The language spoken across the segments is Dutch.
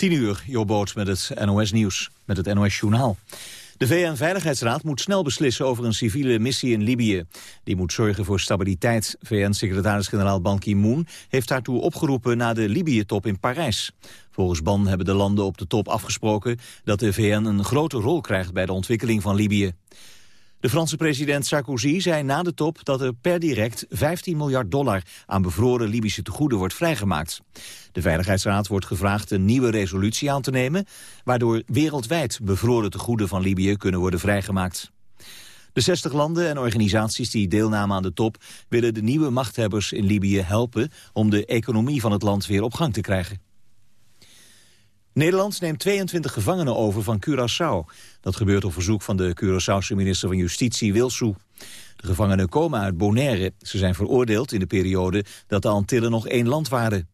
10 uur, Jobboot met het NOS-nieuws, met het NOS-journaal. De VN-veiligheidsraad moet snel beslissen over een civiele missie in Libië. Die moet zorgen voor stabiliteit. VN-secretaris-generaal Ban Ki-moon heeft daartoe opgeroepen na de Libië-top in Parijs. Volgens Ban hebben de landen op de top afgesproken dat de VN een grote rol krijgt bij de ontwikkeling van Libië. De Franse president Sarkozy zei na de top dat er per direct 15 miljard dollar aan bevroren Libische tegoeden wordt vrijgemaakt. De Veiligheidsraad wordt gevraagd een nieuwe resolutie aan te nemen, waardoor wereldwijd bevroren tegoeden van Libië kunnen worden vrijgemaakt. De 60 landen en organisaties die deelnamen aan de top willen de nieuwe machthebbers in Libië helpen om de economie van het land weer op gang te krijgen. Nederland neemt 22 gevangenen over van Curaçao. Dat gebeurt op verzoek van de Curaçaose minister van Justitie Wilsou. De gevangenen komen uit Bonaire. Ze zijn veroordeeld in de periode dat de Antillen nog één land waren.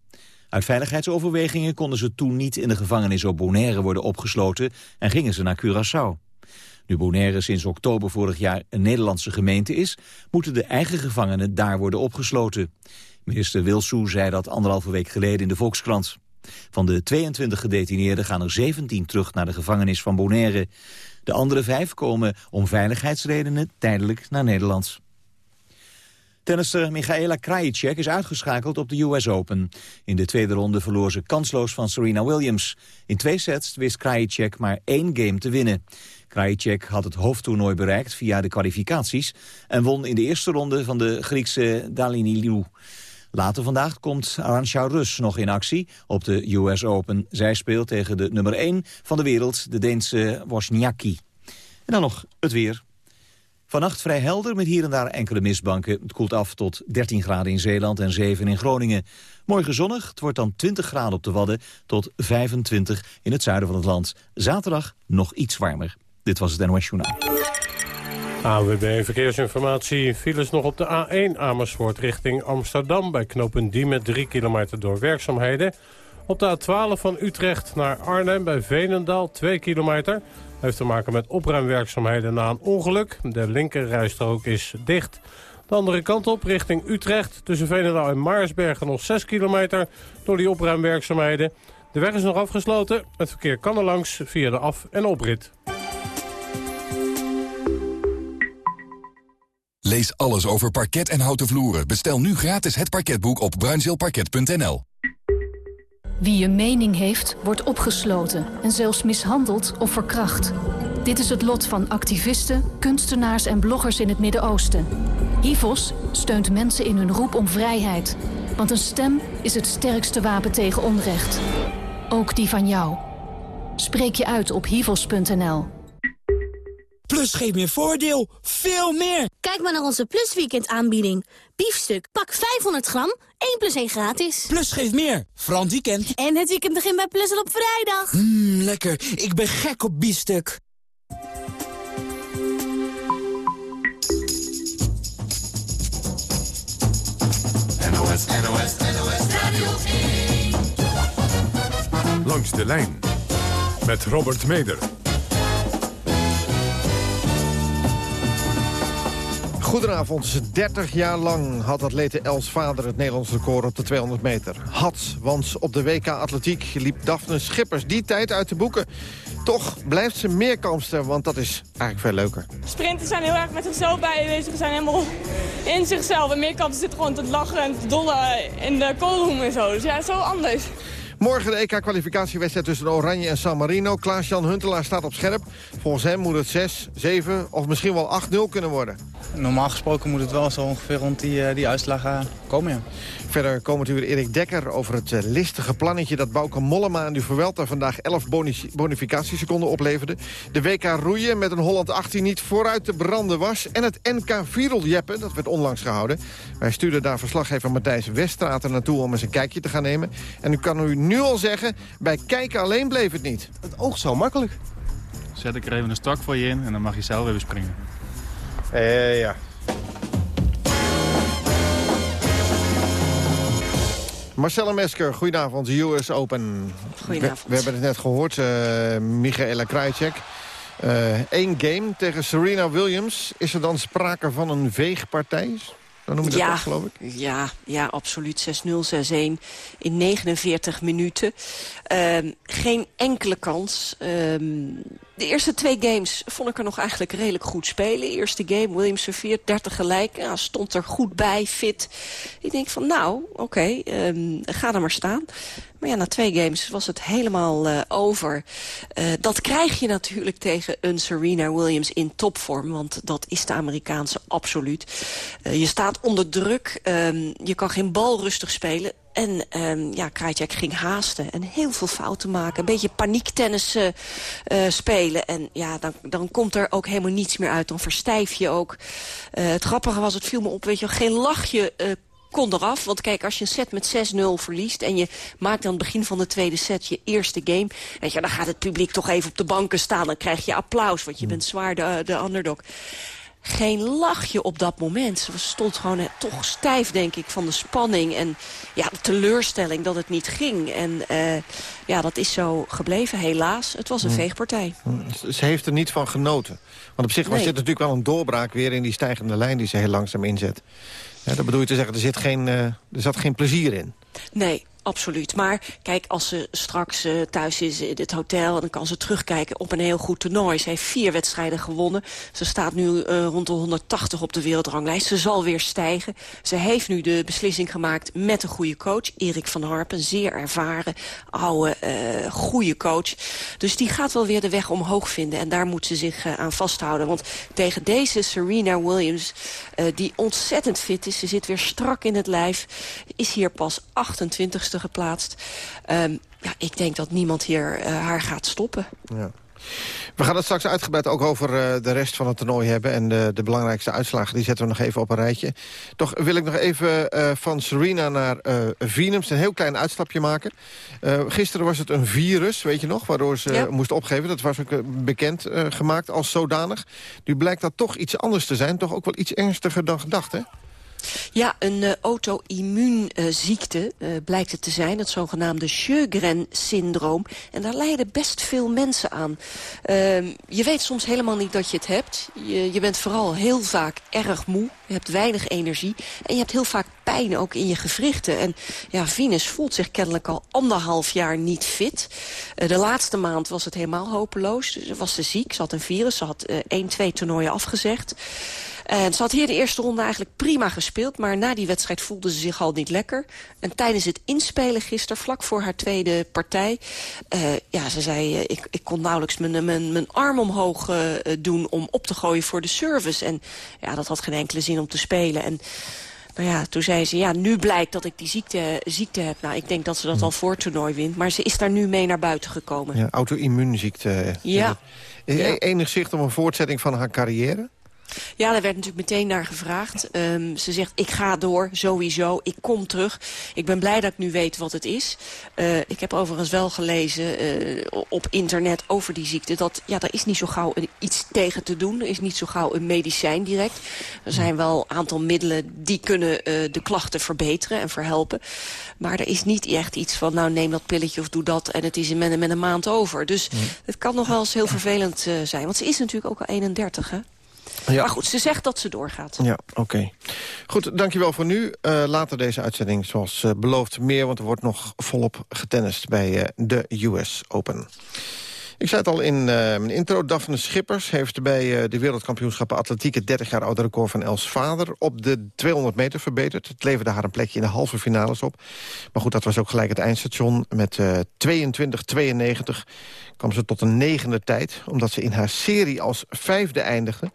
Uit veiligheidsoverwegingen konden ze toen niet in de gevangenis op Bonaire worden opgesloten en gingen ze naar Curaçao. Nu Bonaire sinds oktober vorig jaar een Nederlandse gemeente is, moeten de eigen gevangenen daar worden opgesloten. Minister Wilsou zei dat anderhalve week geleden in de Volkskrant. Van de 22 gedetineerden gaan er 17 terug naar de gevangenis van Bonaire. De andere vijf komen om veiligheidsredenen tijdelijk naar Nederland. Tennister Michaela Krajicek is uitgeschakeld op de US Open. In de tweede ronde verloor ze kansloos van Serena Williams. In twee sets wist Krajicek maar één game te winnen. Krajicek had het hoofdtoernooi bereikt via de kwalificaties... en won in de eerste ronde van de Griekse Dalini Liu. Later vandaag komt Arantxa Rus nog in actie op de US Open. Zij speelt tegen de nummer 1 van de wereld, de Deense Wozniacki. En dan nog het weer. Vannacht vrij helder met hier en daar enkele mistbanken. Het koelt af tot 13 graden in Zeeland en 7 in Groningen. Morgen zonnig, het wordt dan 20 graden op de Wadden... tot 25 in het zuiden van het land. Zaterdag nog iets warmer. Dit was het NOS Journaal. AWB Verkeersinformatie. Files nog op de A1 Amersfoort richting Amsterdam... bij knooppunt met 3 kilometer door werkzaamheden. Op de A12 van Utrecht naar Arnhem bij Veenendaal 2 kilometer. Heeft te maken met opruimwerkzaamheden na een ongeluk. De linkerrijstrook is dicht. De andere kant op richting Utrecht tussen Veenendaal en Maarsbergen nog 6 kilometer... door die opruimwerkzaamheden. De weg is nog afgesloten. Het verkeer kan er langs via de af- en oprit. Lees alles over parket en houten vloeren. Bestel nu gratis het parketboek op bruinzeelparket.nl. Wie een mening heeft, wordt opgesloten en zelfs mishandeld of verkracht. Dit is het lot van activisten, kunstenaars en bloggers in het Midden-Oosten. HIVOS steunt mensen in hun roep om vrijheid. Want een stem is het sterkste wapen tegen onrecht. Ook die van jou. Spreek je uit op hivos.nl. Plus geeft meer voordeel. Veel meer. Kijk maar naar onze Plus Weekend aanbieding. Biefstuk, pak 500 gram, 1 plus 1 gratis. Plus geeft meer. Frans weekend. En het weekend begint bij Plus al op vrijdag. Mmm, lekker. Ik ben gek op biefstuk. NOS, NOS, NOS Radio 1. Langs de lijn. Met Robert Meder. Goedenavond. 30 jaar lang had atlete Els vader het Nederlands record op de 200 meter. Had, want op de WK Atletiek liep Daphne Schippers die tijd uit de boeken. Toch blijft ze meerkampster, want dat is eigenlijk veel leuker. Sprinters zijn heel erg met zichzelf bij Ze zijn helemaal in zichzelf. En meerkampers zitten gewoon te lachen en te dollen in de koolroom en zo. Dus ja, zo anders. Morgen de EK-kwalificatiewedstrijd tussen Oranje en San Marino. Klaas-Jan Huntelaar staat op scherp. Volgens hem moet het 6, 7 of misschien wel 8-0 kunnen worden. Normaal gesproken moet het wel zo ongeveer rond die, eh, die uitslag eh, komen, ja. Verder komen u Erik Dekker over het eh, listige plannetje... dat Bouke Mollema en de Vuelta vandaag 11 bonificatieseconden opleverde. De WK roeien met een Holland 18 niet vooruit te branden was. En het NK Viereljeppen, dat werd onlangs gehouden. Wij stuurden daar verslaggever Matthijs Weststraat naartoe om eens een kijkje te gaan nemen. En u kan u nu al zeggen, bij kijken alleen bleef het niet. Het oog zo makkelijk. Zet ik er even een stok voor je in en dan mag je zelf even springen. Eh, ja. Marcella Mesker, goedenavond, US Open. Goedenavond. We, we hebben het net gehoord, uh, Michaela Krajcek. Eén uh, game tegen Serena Williams. Is er dan sprake van een veegpartij? Dan noem je dat ja, geloof ik? Ja, ja absoluut. 6-0, 6-1 in 49 minuten. Ehm, geen enkele kans. Ehm, de eerste twee games vond ik er nog eigenlijk redelijk goed spelen. Eerste game, Williams serveert 30 gelijk. Ja, stond er goed bij, fit. Ik denk van nou, oké, ehm, ga er maar staan. Maar ja, na twee games was het helemaal eh, over. Eh, dat krijg je natuurlijk tegen een Serena Williams in topvorm. Want dat is de Amerikaanse absoluut. Eh, je staat onder druk. ehm, je kan geen bal rustig spelen. En ehm ja, Krajcek ging haasten en heel veel fouten maken. Een beetje paniektennis eh, eh, spelen. En ja, dan, dan komt er ook helemaal niets meer uit. Dan verstijf je ook. Eh, het grappige was, het viel me op, weet je, geen lachje kon eraf. Want kijk, als je een set met 6-0 verliest... en je maakt dan het begin van de tweede set je eerste game... Weet je, dan gaat het publiek toch even op de banken staan. Dan krijg je applaus, want je bent zwaar de, de underdog geen lachje op dat moment. Ze stond gewoon eh, toch stijf, denk ik, van de spanning. En ja, de teleurstelling dat het niet ging. En eh, ja, dat is zo gebleven, helaas. Het was een veegpartij. Ze heeft er niet van genoten. Want op zich was Nee. dit natuurlijk wel een doorbraak weer in die stijgende lijn die ze heel langzaam inzet. Ja, dat bedoel je te zeggen, er, zit geen, eh, er zat geen plezier in. Nee, absoluut. Maar kijk, als ze straks eh, thuis is in het hotel... dan kan ze terugkijken op een heel goed toernooi. Ze heeft vier wedstrijden gewonnen. Ze staat nu eh, rond de 180 op de wereldranglijst. Ze zal weer stijgen. Ze heeft nu de beslissing gemaakt met een goede coach. Erik van Harpen, zeer ervaren, oude, eh goede coach. Dus die gaat wel weer de weg omhoog vinden. En daar moet ze zich aan vasthouden. Want tegen deze Serena Williams, die ontzettend fit is... ze zit weer strak in het lijf, is hier pas 28ste geplaatst. Ehm, ja, ik denk dat niemand hier eh, haar gaat stoppen. Ja. We gaan het straks uitgebreid ook over eh, de rest van het toernooi hebben... en de, de belangrijkste uitslagen, die zetten we nog even op een rijtje. Toch wil ik nog even eh, van Serena naar eh Venus een heel klein uitstapje maken. Eh, gisteren was het een virus, weet je nog, waardoor ze Ja. moest opgeven. Dat was ook eh, bekend eh, gemaakt als zodanig. Nu blijkt dat toch iets anders te zijn, toch ook wel iets ernstiger dan gedacht, hè? Ja, een eh, auto-immuunziekte eh, blijkt het te zijn. Het zogenaamde Sjögren-syndroom. En daar lijden best veel mensen aan. Ehm, je weet soms helemaal niet dat je het hebt. Je, je bent vooral heel vaak erg moe. Je hebt weinig energie. En je hebt heel vaak pijn ook in je gewrichten. En ja, Venus voelt zich kennelijk al anderhalf jaar niet fit. Eh, de laatste maand was het helemaal hopeloos. Ze was ze ziek, ze had een virus. Ze had één, twee toernooien afgezegd. En ze had hier de eerste ronde eigenlijk prima gespeeld. Maar na die wedstrijd voelde ze zich al niet lekker. En tijdens het inspelen gisteren, vlak voor haar tweede partij... eh, ja, ze zei, eh, ik, ik kon nauwelijks mijn, mijn, mijn arm omhoog eh, doen... om op te gooien voor de service. En ja, dat had geen enkele zin om te spelen. En nou ja, toen zei ze, ja, nu blijkt dat ik die ziekte, ziekte heb. Nou, ik denk dat ze dat al voor het toernooi wint. Maar ze is daar nu mee naar buiten gekomen. Ja, auto-immuunziekte. Ja. Eh, Ja. Enig zicht op een voortzetting van haar carrière? Ja, daar werd natuurlijk meteen naar gevraagd. Ehm, ze zegt, ik ga door, sowieso, ik kom terug. Ik ben blij dat ik nu weet wat het is. Eh, ik heb overigens wel gelezen eh, op internet over die ziekte... dat ja, daar is niet zo gauw iets tegen te doen. Er is niet zo gauw een medicijn direct. Er zijn wel een aantal middelen die kunnen eh, de klachten verbeteren en verhelpen. Maar er is niet echt iets van, nou neem dat pilletje of doe dat... en het is in met, een- met een maand over. Dus het kan nog wel eens heel vervelend zijn. Want ze is natuurlijk ook al 31, hè? Ja. Maar goed, ze zegt dat ze doorgaat. Ja, oké. Goed, dankjewel voor nu. Eh, later deze uitzending, zoals eh, beloofd, meer... want er wordt nog volop getennist bij eh, de US Open. Ik zei het al in eh, mijn intro, Daphne Schippers heeft bij eh, de wereldkampioenschappen atletiek... het 30 jaar oude record van Els vader op de 200 meter verbeterd. Het leverde haar een plekje in de halve finales op. Maar goed, dat was ook gelijk het eindstation. Met eh 22-92 kwam ze tot een negende tijd. Omdat ze in haar serie als vijfde eindigde...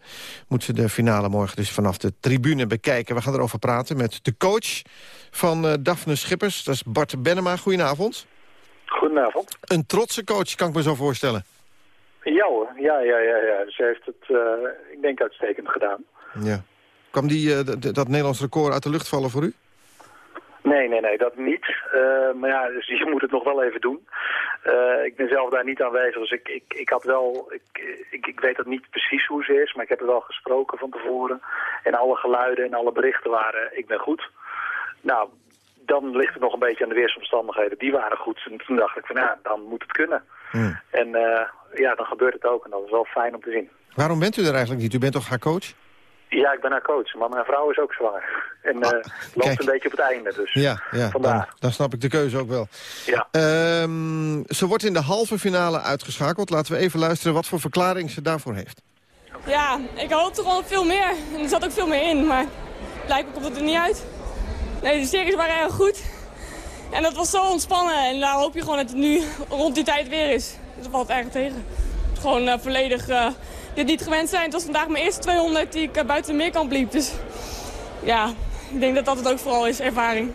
moet ze de finale morgen dus vanaf de tribune bekijken. We gaan erover praten met de coach van Daphne Schippers. Dat is Bart Bennema. Goedenavond. Goedenavond. Een trotse coach, kan ik me zo voorstellen. Ja hoor, ja, ja, ja, ja. Ze heeft het, eh, ik denk, uitstekend gedaan. Ja. Kwam die, eh, dat Nederlands record uit de lucht vallen voor u? Nee, nee, nee, dat niet. Eh, maar ja, dus je moet het nog wel even doen. Ik ben zelf daar niet aanwezig, dus ik, ik, ik had wel... Ik, ik, ik weet dat niet precies hoe ze is, maar ik heb er wel gesproken van tevoren. En alle geluiden en alle berichten waren, ik ben goed. Nou, dan ligt het nog een beetje aan de weersomstandigheden. Die waren goed. En toen dacht ik van, ja, dan moet het kunnen. En eh, ja, dan gebeurt het ook. En dat is wel fijn om te zien. Waarom bent u er eigenlijk niet? U bent toch haar coach? Ja, ik ben haar coach, maar mijn vrouw is ook zwanger. En uh, loopt een beetje op het einde, dus ja, ja, vandaar. Dan, dan, snap ik de keuze ook wel. Ja. Um, ze wordt in de halve finale uitgeschakeld. Laten we even luisteren wat voor verklaring ze daarvoor heeft. Ja, ik hoopte gewoon veel meer. En er zat ook veel meer in, maar blijkbaar komt het er niet uit. Nee, de series waren erg goed. En dat was zo ontspannen. En daar hoop je gewoon dat het nu rond die tijd weer is. Dat valt erg tegen. Gewoon uh, volledig uh, dit niet gewend zijn. Het was vandaag mijn eerste 200 die ik uh, buiten de meerkamp liep. Dus ja, ik denk dat dat het ook vooral is, ervaring.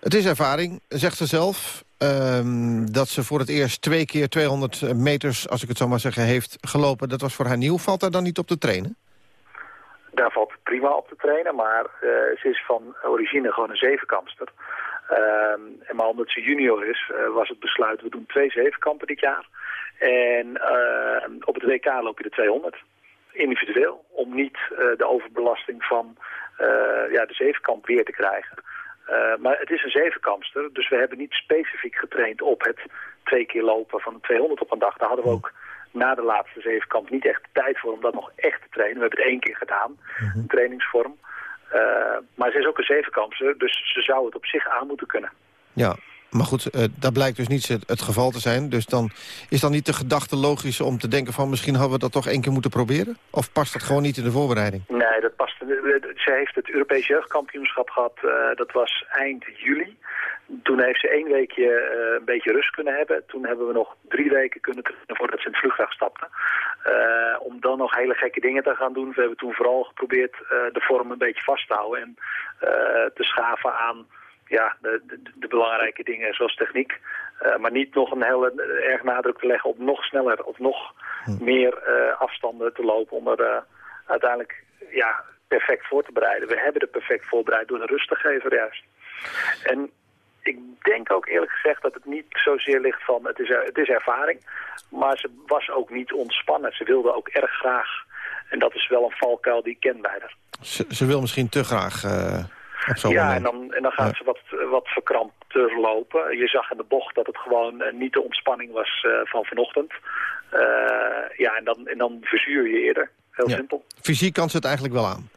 Het is ervaring, zegt ze zelf. Um, dat ze voor het eerst twee keer 200 meters, als ik het zo maar zeggen, heeft gelopen. Dat was voor haar nieuw. Valt daar dan niet op te trainen? Daar valt prima op te trainen, maar uh, ze is van origine gewoon een zevenkampster. En maar omdat ze junior is, uh, was het besluit, we doen twee zevenkampen dit jaar. En uh, op het WK loop je de 200, individueel, om niet de overbelasting van ja, de zevenkamp weer te krijgen. Uh, maar het is een zevenkampster, dus we hebben niet specifiek getraind op het twee keer lopen van 200 op een dag. Daar hadden we ook na de laatste zevenkamp niet echt de tijd voor om dat nog echt te trainen. We hebben het één keer gedaan, mhm. een trainingsvorm. Uh, maar ze is ook een zevenkampster, dus ze zou het op zich aan moeten kunnen. Ja, maar goed, uh, dat blijkt dus niet het, geval te zijn. Dus dan is dan niet de gedachte logisch om te denken van... misschien hadden we dat toch één keer moeten proberen? Of past dat gewoon niet in de voorbereiding? Nee, dat past. Ze heeft het Europees jeugdkampioenschap gehad. Dat was eind juli. Toen heeft ze één weekje een beetje rust kunnen hebben. Toen hebben we nog drie weken kunnen trainen voordat ze in het vliegtuig stapte. Om dan nog hele gekke dingen te gaan doen. We hebben toen vooral geprobeerd de vorm een beetje vast te houden. En te schaven aan ja, de, de, de, belangrijke dingen zoals techniek. Uh, maar niet nog een hele erg nadruk te leggen op nog sneller of nog hm. meer uh, afstanden te lopen om er uh, uiteindelijk ja, perfect voor te bereiden. We hebben het perfect voorbereid door de rust te geven juist. En ik denk ook eerlijk gezegd dat het niet zozeer ligt van het is, het is ervaring. Maar ze was ook niet ontspannen. Ze wilde ook erg graag. En dat is wel een valkuil die ik ken bij haar. Ze, ze wil misschien te graag ja, en dan, en dan gaat ze wat, wat verkrampter lopen. Je zag in de bocht dat het gewoon uh, niet de ontspanning was uh, van vanochtend. Uh, ja, en dan, en dan verzuur je eerder. Heel ja. simpel. Fysiek kan ze het eigenlijk wel aan?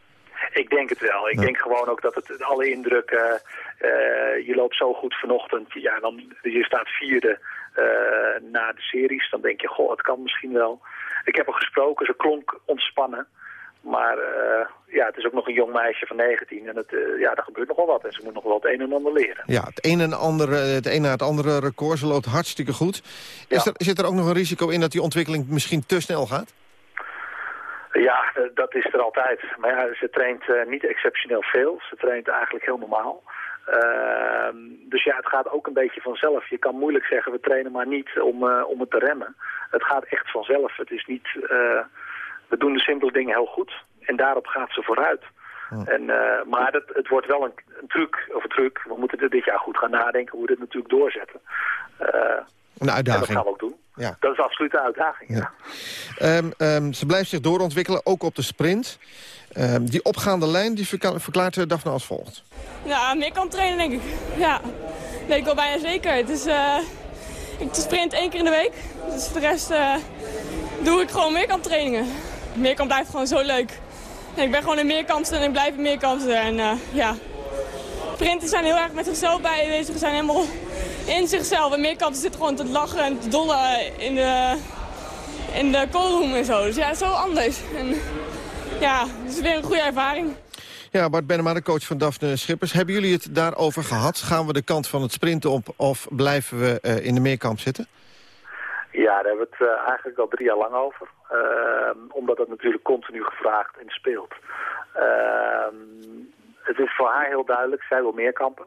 Ik denk het wel. Ik ja. denk gewoon ook dat het alle indrukken... je loopt zo goed vanochtend. Ja, dan, je staat vierde na de series. Dan denk je, goh, het kan misschien wel. Ik heb haar gesproken. Ze klonk ontspannen. Maar uh, ja, het is ook nog een jong meisje van 19 en het, uh, ja, er gebeurt nog wel wat. En ze moet nog wel het een en ander leren. Ja, het een en ander, het een na het andere record. Ze loopt hartstikke goed. Ja. Is er, zit er ook nog een risico in dat die ontwikkeling misschien te snel gaat? Ja, dat is er altijd. Maar ja, ze traint uh, niet exceptioneel veel. Ze traint eigenlijk heel normaal. Uh, dus ja, het gaat ook een beetje vanzelf. Je kan moeilijk zeggen, we trainen maar niet om, uh, om het te remmen. Het gaat echt vanzelf. Het is niet... Uh, we doen de simpele dingen heel goed. En daarop gaat ze vooruit. En, uh, maar het, het, wordt wel een, een, truc, of een truc. We moeten er dit jaar goed gaan nadenken hoe we dit natuurlijk doorzetten. Uh, een uitdaging. dat gaan we ook doen. Ja. Dat is absoluut een uitdaging, ja. ja. Um, um, ze blijft zich doorontwikkelen, ook op de sprint. Um, die opgaande lijn die verklaart uh, Daphne als volgt. Ja, meer kan trainen, denk ik. Ja, weet ik wel bijna zeker. Het is, uh, ik sprint één keer in de week. Dus voor de rest uh, doe ik gewoon meerkamptrainingen. Meerkamp blijft gewoon zo leuk. Ik ben gewoon een meerkampster en ik blijf een meerkampster. En uh, ja, sprinters zijn heel erg met zichzelf bij Ze zijn helemaal in zichzelf. En meerkampers zitten gewoon te lachen en te dollen in de, in de callroom en zo. Dus ja, zo anders. En ja, het is weer een goede ervaring. Ja, Bart Benema, de coach van Daphne Schippers. Hebben jullie het daarover gehad? Gaan we de kant van het sprinten op of blijven we uh, in de meerkamp zitten? Ja, daar hebben we het uh, eigenlijk al drie jaar lang over. Uh, omdat het natuurlijk continu gevraagd en speelt. Ehm, het is voor haar heel duidelijk, zij wil meer kampen.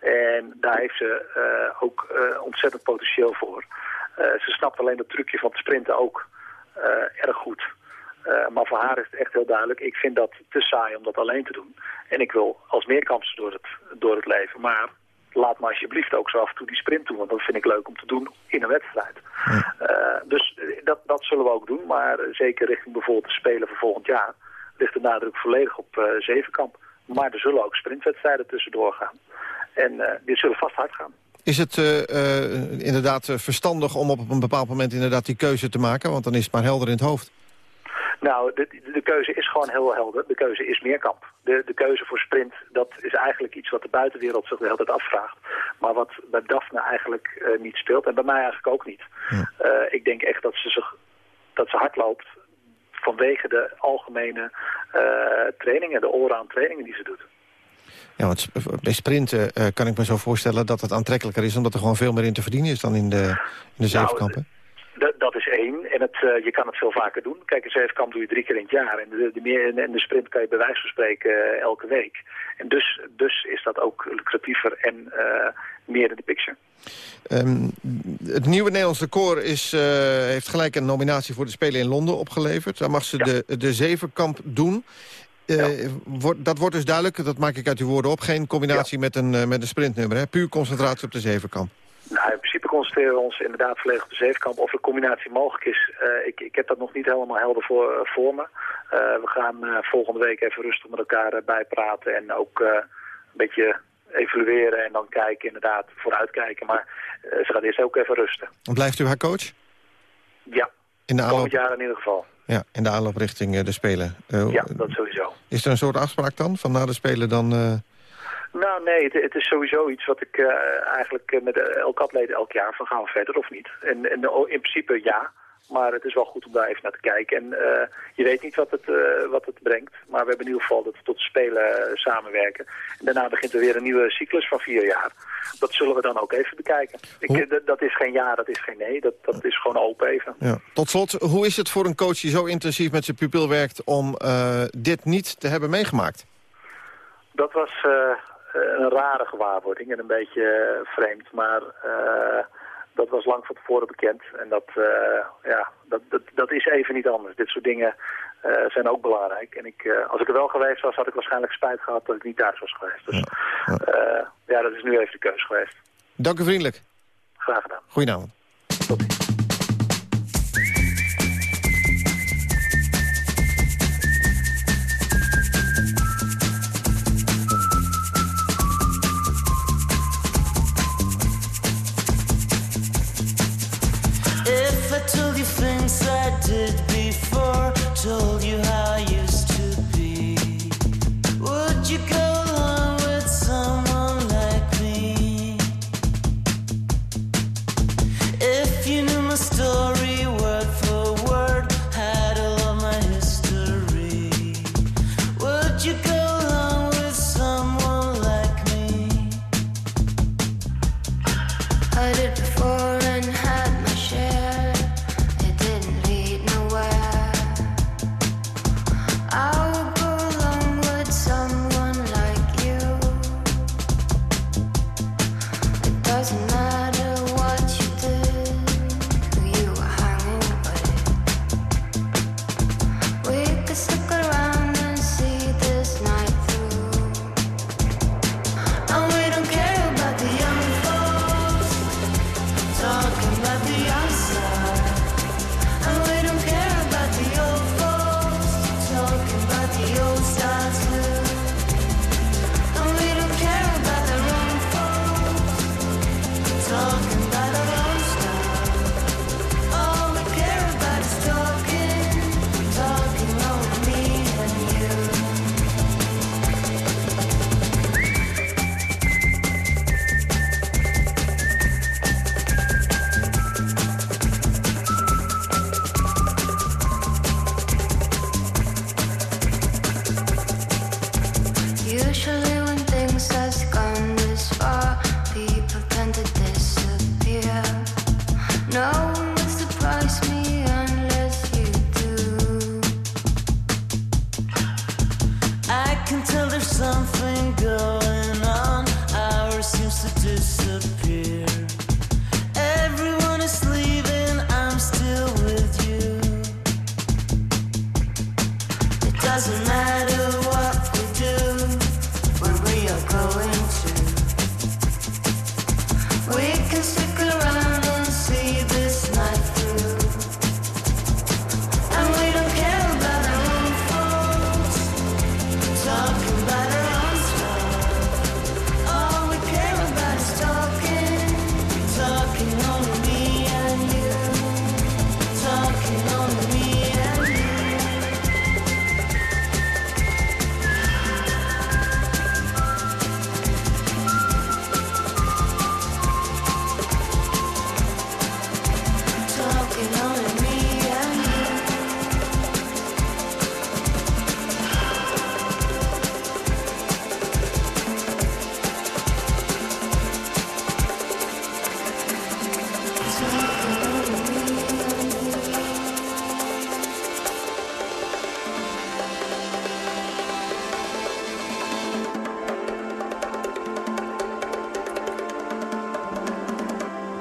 En daar heeft ze uh, ook uh, ontzettend potentieel voor. ze snapt alleen dat trucje van het sprinten ook erg goed. maar voor haar is het echt heel duidelijk, ik vind dat te saai om dat alleen te doen. En ik wil als meerkampster door het, door het leven. Maar laat me alsjeblieft ook zo af en toe die sprint doen. Want dat vind ik leuk om te doen in een wedstrijd. Ja. Uh, dus dat, dat zullen we ook doen. Maar zeker richting bijvoorbeeld de Spelen van volgend jaar... ligt de nadruk volledig op uh, zevenkamp. Maar er zullen ook sprintwedstrijden tussendoor gaan. En uh, die zullen vast hard gaan. Is het inderdaad verstandig om op een bepaald moment inderdaad die keuze te maken? Want dan is het maar helder in het hoofd. Nou, de, de keuze is gewoon heel helder. De keuze is meerkamp. De, de keuze voor sprint, dat is eigenlijk iets wat de buitenwereld zich de hele tijd afvraagt. Maar wat bij Daphne eigenlijk eh, niet speelt. En bij mij eigenlijk ook niet. Eh, ik denk echt dat ze, zich, dat ze hard loopt vanwege de algemene eh, trainingen, de allround trainingen die ze doet. Ja, want bij sprinten kan ik me zo voorstellen dat het aantrekkelijker is... omdat er gewoon veel meer in te verdienen is dan in de, in de zevenkampen. Dat, En het, eh, je kan het veel vaker doen. Kijk, een zevenkamp doe je drie keer in het jaar. En de, de, meer, en de sprint kan je bij wijze van spreken eh, elke week. En dus, dus is dat ook lucratiever en eh, meer in de picture. Ehm, het nieuwe Nederlands record is, heeft gelijk een nominatie voor de Spelen in Londen opgeleverd. Daar mag ze de, de zevenkamp doen. Wordt- dat wordt dus duidelijk, dat maak ik uit uw woorden op... geen combinatie met, een, met een sprintnummer, hè? puur concentratie op de zevenkamp. Nou, in principe concentreren we ons inderdaad volledig op de zevenkamp. Of de combinatie mogelijk is, eh, ik, ik heb dat nog niet helemaal helder voor, eh, voor me. Eh, we gaan volgende week even rustig met elkaar bijpraten en ook een beetje evalueren en dan kijken, inderdaad, vooruitkijken. Maar ze gaat eerst ook even rusten. Blijft u haar coach? Ja, In de aanloop, komend jaar in ieder geval. ja, in de aanloop richting de Spelen. Ja, dat sowieso. Is er een soort afspraak dan, van na de Spelen dan... eh, Nou, nee, het, het is sowieso iets wat ik eh, eigenlijk eh, met elke atleet elk jaar van gaan we verder of niet. En, en oh, in principe ja, maar het is wel goed om daar even naar te kijken. En eh, je weet niet wat het, eh, wat het brengt, maar we hebben in ieder geval dat we tot Spelen eh, samenwerken. En daarna begint er weer een nieuwe cyclus van vier jaar. Dat zullen we dan ook even bekijken. Ik, eh, dat- is geen ja, dat is geen nee, dat, dat is gewoon open even. ja. Tot slot, hoe is het voor een coach die zo intensief met zijn pupil werkt... om eh, dit niet te hebben meegemaakt? Dat was eh, een rare gewaarwording en een beetje eh, vreemd, maar eh, dat was lang van tevoren bekend. En dat, eh, ja, dat, dat, dat is even niet anders. Dit soort dingen eh, zijn ook belangrijk. En ik, eh, als ik er wel geweest was, had ik waarschijnlijk spijt gehad dat ik niet thuis was geweest. Dus ja, ja dat is nu even de keus geweest. Dank u vriendelijk. Graag gedaan. Goedenavond.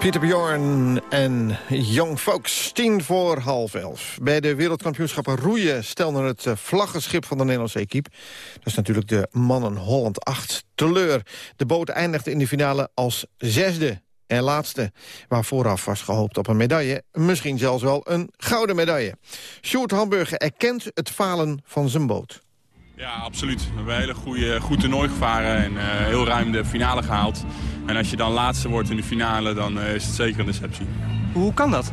Pieter Bjorn en Young Folks, tien voor half elf. Bij de wereldkampioenschappen roeien stelde het eh, vlaggenschip van de Nederlandse equipe. Dat is natuurlijk de mannen Holland 8 teleur. De boot eindigde in de finale als zesde en laatste. Waar vooraf was gehoopt op een medaille, misschien zelfs wel een gouden medaille. Sjoerd Hamburger erkent het falen van zijn boot. Ja, absoluut. We hebben een hele goede, goed toernooi gevaren en eh, heel ruim de finale gehaald. En als je dan laatste wordt in de finale, dan eh, is het zeker een deceptie. Hoe kan dat?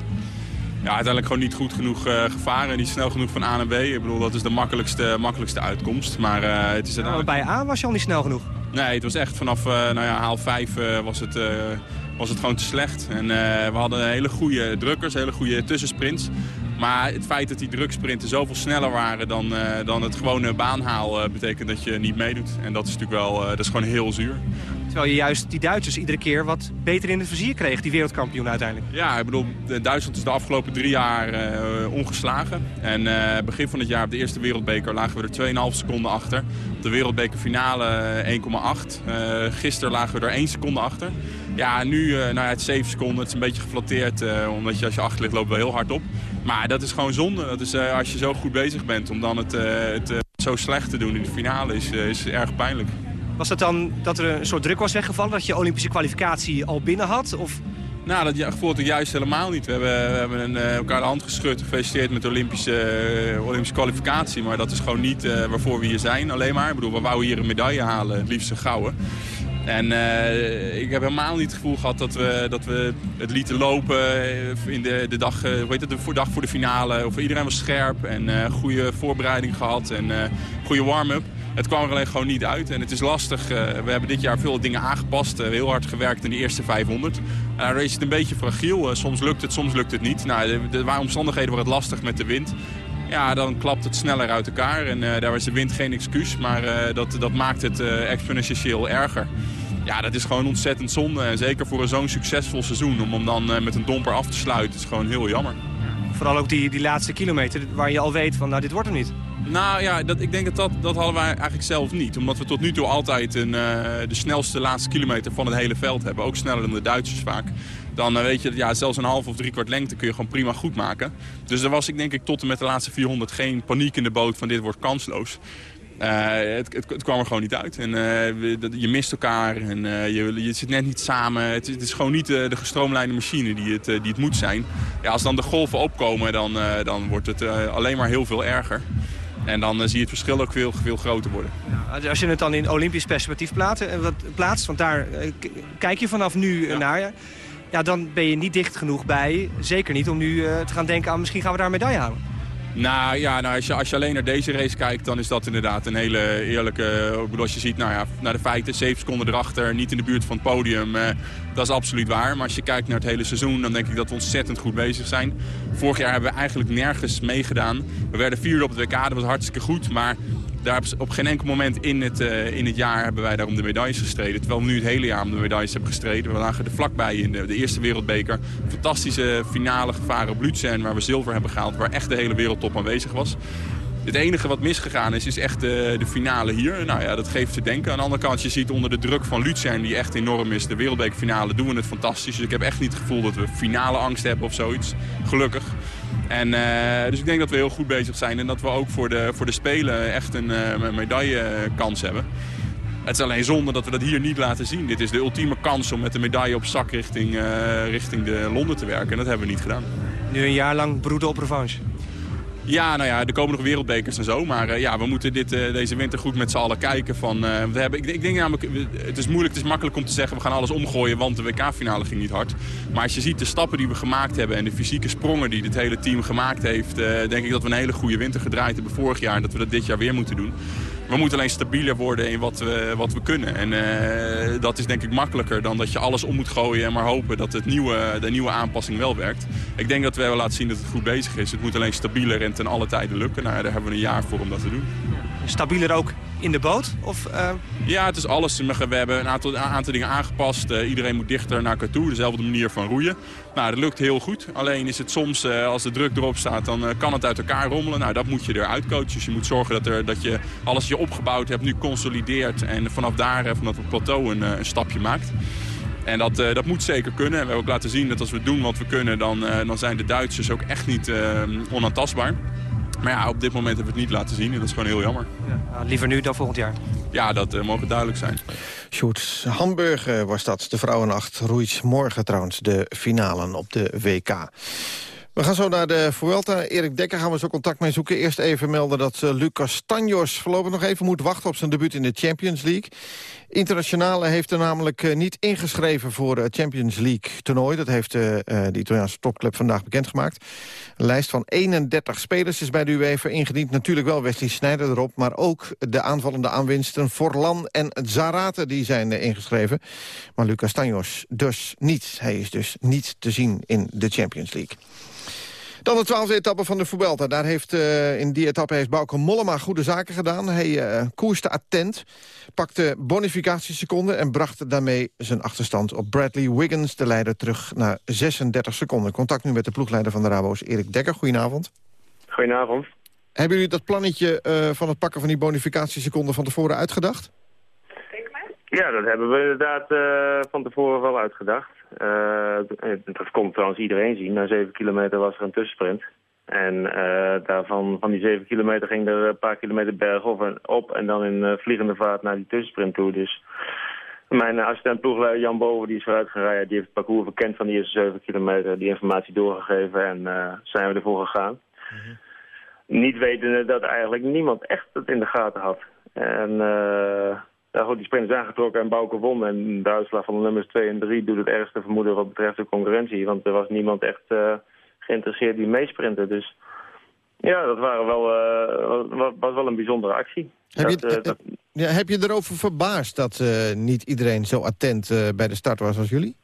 Ja, uiteindelijk gewoon niet goed genoeg eh, gevaren. Niet snel genoeg van A naar B. Ik bedoel, dat is de makkelijkste, makkelijkste uitkomst. Maar eh, het is maar uiteindelijk... bij A was je al niet snel genoeg. Nee, het was echt vanaf nou ja, haal 5 was, het, was het gewoon te slecht. En we hadden hele goede drukkers, hele goede tussensprints. Maar het feit dat die druksprinten zoveel sneller waren dan, eh, dan het gewone baanhaal... eh, betekent dat je niet meedoet. En dat is natuurlijk wel eh, dat is gewoon heel zuur. Terwijl je juist die Duitsers iedere keer wat beter in het vizier kreeg, die wereldkampioen uiteindelijk. Ja, ik bedoel, Duitsland is de afgelopen drie jaar ongeslagen. En begin van het jaar op de eerste wereldbeker lagen we er 2,5 seconden achter. Op de wereldbekerfinale eh, 1,8. Eh gisteren lagen we er 1 seconde achter. Ja, nu uh, nou ja, het 7 seconden. Het is een beetje geflatteerd, uh, omdat je als je achter ligt loopt wel heel hard op. Maar dat is gewoon zonde. Dat is, uh, als je zo goed bezig bent, om dan het, het zo slecht te doen in de finale is, is erg pijnlijk. Was dat dan dat er een soort druk was weggevallen, dat je Olympische kwalificatie al binnen had? Of... Nou, dat gevoel ik juist helemaal niet. We hebben, we hebben een, elkaar de hand geschud, gefeliciteerd met de Olympische, uh, Olympische kwalificatie. Maar dat is gewoon niet uh, waarvoor we hier zijn, alleen maar. Ik bedoel, we wouden hier een medaille halen, het liefst een gouden. En uh, ik heb helemaal niet het gevoel gehad dat we, dat we het lieten lopen in de, de dag, uh, hoe heet het, de dag voor de finale. Of iedereen was scherp en uh, goede voorbereiding gehad en goede warm-up. Het kwam er alleen gewoon niet uit en het is lastig. Uh, we hebben dit jaar veel dingen aangepast. Uh, heel hard gewerkt in de eerste 500. Uh, daar is het een beetje fragiel. soms lukt het, soms lukt het niet. Nou, er waren omstandigheden waar het lastig met de wind. Ja, dan klapt het sneller uit elkaar. En daar is de wind geen excuus. Maar dat, dat maakt het exponentieel erger. Ja, dat is gewoon ontzettend zonde. En zeker voor zo'n succesvol seizoen. Om hem dan met een domper af te sluiten is gewoon heel jammer. Vooral ook die, die laatste kilometer waar je al weet van nou dit wordt hem niet. Nou ja, dat, ik denk dat, dat dat hadden wij eigenlijk zelf niet. Omdat we tot nu toe altijd een, uh, de snelste laatste kilometer van het hele veld hebben. Ook sneller dan de Duitsers vaak. Dan uh, weet je, ja, zelfs een half of drie kwart lengte kun je gewoon prima goed maken. Dus er was ik denk ik tot en met de laatste 400 geen paniek in de boot van dit wordt kansloos. Uh, het, het, het, kwam er gewoon niet uit. En, uh, je mist elkaar en uh, je, je, zit net niet samen. Het, het is gewoon niet de gestroomlijnde machine die het, die het moet zijn. Ja, als dan de golven opkomen, dan, dan wordt het alleen maar heel veel erger. En dan zie je het verschil ook veel, veel groter worden. Ja, als je het dan in olympisch perspectief plaatst, want daar kijk je vanaf nu ja. naar... Ja, dan ben je niet dicht genoeg bij, zeker niet, om nu te gaan denken aan... misschien gaan we daar een medaille halen. Nou ja, nou, als, je, als je alleen naar deze race kijkt, dan is dat inderdaad een hele eerlijke... Bedoel, als je ziet, nou ja, naar de feiten, 7 seconden erachter, niet in de buurt van het podium. Eh, dat is absoluut waar. Maar als je kijkt naar het hele seizoen, dan denk ik dat we ontzettend goed bezig zijn. Vorig jaar hebben we eigenlijk nergens meegedaan. We werden vierde op het WK, dat was hartstikke goed. Maar daar op geen enkel moment in het, uh, in het jaar hebben wij daar om de medailles gestreden. Terwijl we nu het hele jaar om de medailles hebben gestreden. We lagen er vlakbij in de, eerste wereldbeker. Fantastische finale gevaren op Luzern waar we zilver hebben gehaald. Waar echt de hele wereldtop aanwezig was. Het enige wat misgegaan is, is echt de, de, finale hier. Nou ja, dat geeft te denken. Aan de andere kant, je ziet onder de druk van Luzern, die echt enorm is, de wereldbekerfinale, doen we het fantastisch. Dus ik heb echt niet het gevoel dat we finale angst hebben of zoiets. Gelukkig. En, uh, dus ik denk dat we heel goed bezig zijn en dat we ook voor de, voor de Spelen echt een uh, medaillekans hebben. Het is alleen zonde dat we dat hier niet laten zien. Dit is de ultieme kans om met de medaille op zak richting, richting de Londen te werken. En dat hebben we niet gedaan. Nu een jaar lang broeden op revanche. Ja, nou ja, er komen nog wereldbekers en zo. Maar uh, ja, we moeten dit, uh, deze winter goed met z'n allen kijken. Van, uh, we hebben, ik, ik, denk namelijk, het is moeilijk, het is makkelijk om te zeggen... we gaan alles omgooien, want de WK-finale ging niet hard. Maar als je ziet de stappen die we gemaakt hebben... en de fysieke sprongen die dit hele team gemaakt heeft... denk ik dat we een hele goede winter gedraaid hebben vorig jaar... en dat we dat dit jaar weer moeten doen. We moeten alleen stabieler worden in wat we, wat we kunnen. En uh, dat is denk ik makkelijker dan dat je alles om moet gooien... en maar hopen dat het nieuwe, de nieuwe aanpassing wel werkt. Ik denk dat we hebben laten zien dat het goed bezig is. Het moet alleen stabieler en ten alle tijden lukken. Nou, daar hebben we een jaar voor om dat te doen. Stabieler ook in de boot? Of, uh... Ja, het is alles. We hebben een aantal, aantal dingen aangepast. Uh, iedereen moet dichter naar elkaar toe. Dezelfde manier van roeien. Nou, dat lukt heel goed. Alleen is het soms, uh, als de druk erop staat, dan kan het uit elkaar rommelen. Nou, dat moet je eruit coachen. Dus je moet zorgen dat, er, dat je alles je opgebouwd hebt nu consolideert. En vanaf daar, vanaf het plateau, een, een stapje maakt. En dat, eh, dat moet zeker kunnen. En we hebben ook laten zien dat als we doen wat we kunnen... dan, eh, dan zijn de Duitsers ook echt niet eh, onaantastbaar. Maar ja, op dit moment hebben we het niet laten zien. En dat is gewoon heel jammer. Ja, liever nu dan volgend jaar. Ja, dat eh, mogen duidelijk zijn. Sjoerd, Hamburg eh, was dat. De vrouwenacht roeit morgen trouwens de finale op de WK. We gaan zo naar de Vuelta. Erik Dekker gaan we zo contact mee zoeken. Eerst even melden dat eh, Lucas Tanjos voorlopig nog even moet wachten... op zijn debuut in de Champions League. Internationale heeft er namelijk eh, niet ingeschreven voor het Champions League toernooi. Dat heeft eh, eh, de Italiaanse topclub vandaag bekendgemaakt. Een lijst van 31 spelers is bij de UEFA ingediend. Natuurlijk wel Wesley Sneijder erop, maar ook de aanvallende aanwinsten... Forlan en Zarate die zijn eh, ingeschreven. Maar Lucas Tanjos dus niet. Hij is dus niet te zien in de Champions League. Dan de twaalfde etappe van de Vuelta. Daar heeft, eh, in die etappe heeft Bauke Mollema goede zaken gedaan. Hij eh, koerste attent, pakte bonificatieseconden... en bracht daarmee zijn achterstand op Bradley Wiggins... de leider terug naar 36 seconden. Contact nu met de ploegleider van de Rabo's, Erik Dekker. Goedenavond. Goedenavond. Hebben jullie dat plannetje eh, van het pakken van die bonificatieseconden... van tevoren uitgedacht? Ja, dat hebben we inderdaad eh, van tevoren wel uitgedacht. Eh, dat kon trouwens iedereen zien. Na 7 kilometer was er een tussensprint. En eh, daarvan, van die 7 kilometer ging er een paar kilometer bergop en, op en dan in vliegende vaart naar die tussensprint toe. Dus mijn assistent ploegleider Jan Boven die is vooruit gereden. Die heeft het parcours verkend van die eerste 7 kilometer. Die informatie doorgegeven en zijn we ervoor gegaan. Niet wetende dat eigenlijk niemand echt het in de gaten had. En eh, goed, die sprint is aangetrokken en Bouke won. En de uitslag van de nummers 2 en 3 doet het ergste vermoeden wat betreft de concurrentie. Want er was niemand echt eh, geïnteresseerd die meesprinten. Dus ja, dat waren wel, eh, was, was wel een bijzondere actie. Heb je, Dat, eh, dat- Ja, heb je erover verbaasd dat niet iedereen zo attent bij de start was als jullie?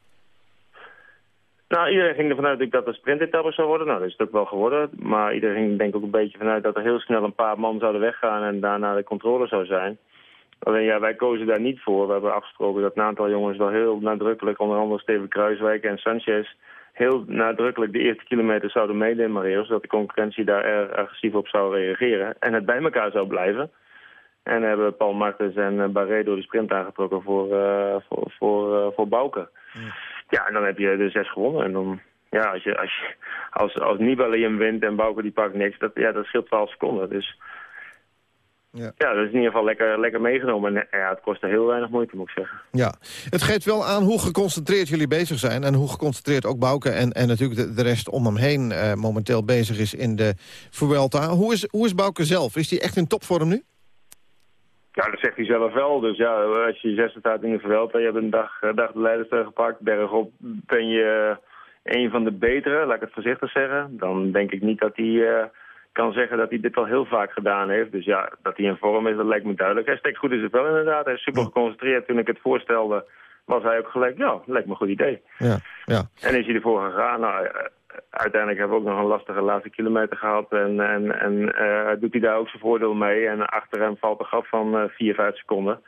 Nou, iedereen ging ervan uit dat een sprintetappe zou worden. Nou, dat is het ook wel geworden. Maar iedereen ging denk ik ook een beetje vanuit dat er heel snel een paar man zouden weggaan en daarna de controle zou zijn. Alleen ja, wij kozen daar niet voor. We hebben afgesproken dat een aantal jongens wel heel nadrukkelijk, onder andere Steven Kruiswijk en Sanchez, heel nadrukkelijk de eerste kilometer zouden meedemareren, zodat de concurrentie daar erg agressief op zou reageren en het bij elkaar zou blijven. En hebben Paul Martens en eh, Barré door de sprint aangetrokken voor, eh, voor, voor, eh, voor Bouke. Ja, en dan heb je de zes gewonnen. En dan, ja, als, je, als, je, als, als Nibali hem wint en Bouke die pakt niks, dat, ja, dat scheelt 12 seconden. Dus Ja. ja, dat is in ieder geval lekker, lekker meegenomen. En ja, het kostte heel weinig moeite, moet ik zeggen. Ja, het geeft wel aan hoe geconcentreerd jullie bezig zijn... en hoe geconcentreerd ook Bouke en, en natuurlijk de, de rest om hem heen... eh, momenteel bezig is in de Vuelta. Hoe is, hoe is Bouke zelf? Is hij echt in topvorm nu? Ja, dat zegt hij zelf wel. Dus ja, als je zesde staat in de Vuelta, je hebt een dag, eh, dag de leiderster gepakt. Bergop ben je een van de betere, laat ik het voorzichtig zeggen. Dan denk ik niet dat hij eh, kan zeggen dat hij dit al heel vaak gedaan heeft. Dus ja, dat hij in vorm is, dat lijkt me duidelijk. Hij steekt goed in zijn vel inderdaad. Hij is super geconcentreerd. Toen ik het voorstelde, was hij ook gelijk, ja, lijkt me een goed idee. Ja, ja. En is hij ervoor gegaan? Nou, eh, uiteindelijk hebben we ook nog een lastige laatste kilometer gehad. En, en, en eh, doet hij daar ook zijn voordeel mee. En achter hem valt een gat van eh 4, 5 seconden.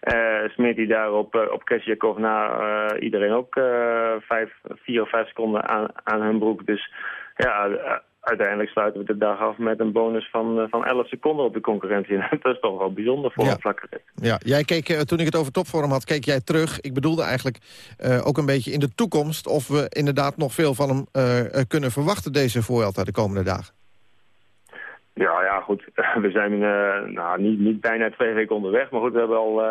Eh smeert hij daar op, eh, op Kesjakov na iedereen ook vijf, vier of vijf seconden aan, aan hun broek. Dus ja, uiteindelijk sluiten we de dag af met een bonus van, eh, van 11 seconden op de concurrentie. En dat is toch wel bijzonder voor Ja. een vlakke rit. Ja, jij keek, eh, toen ik het over topvorm had, keek jij terug. Ik bedoelde eigenlijk eh, ook een beetje in de toekomst... of we inderdaad nog veel van hem kunnen verwachten, deze Vuelta, de komende dagen. Ja, ja, goed. We zijn nou, niet, niet bijna twee weken onderweg. Maar goed, we hebben al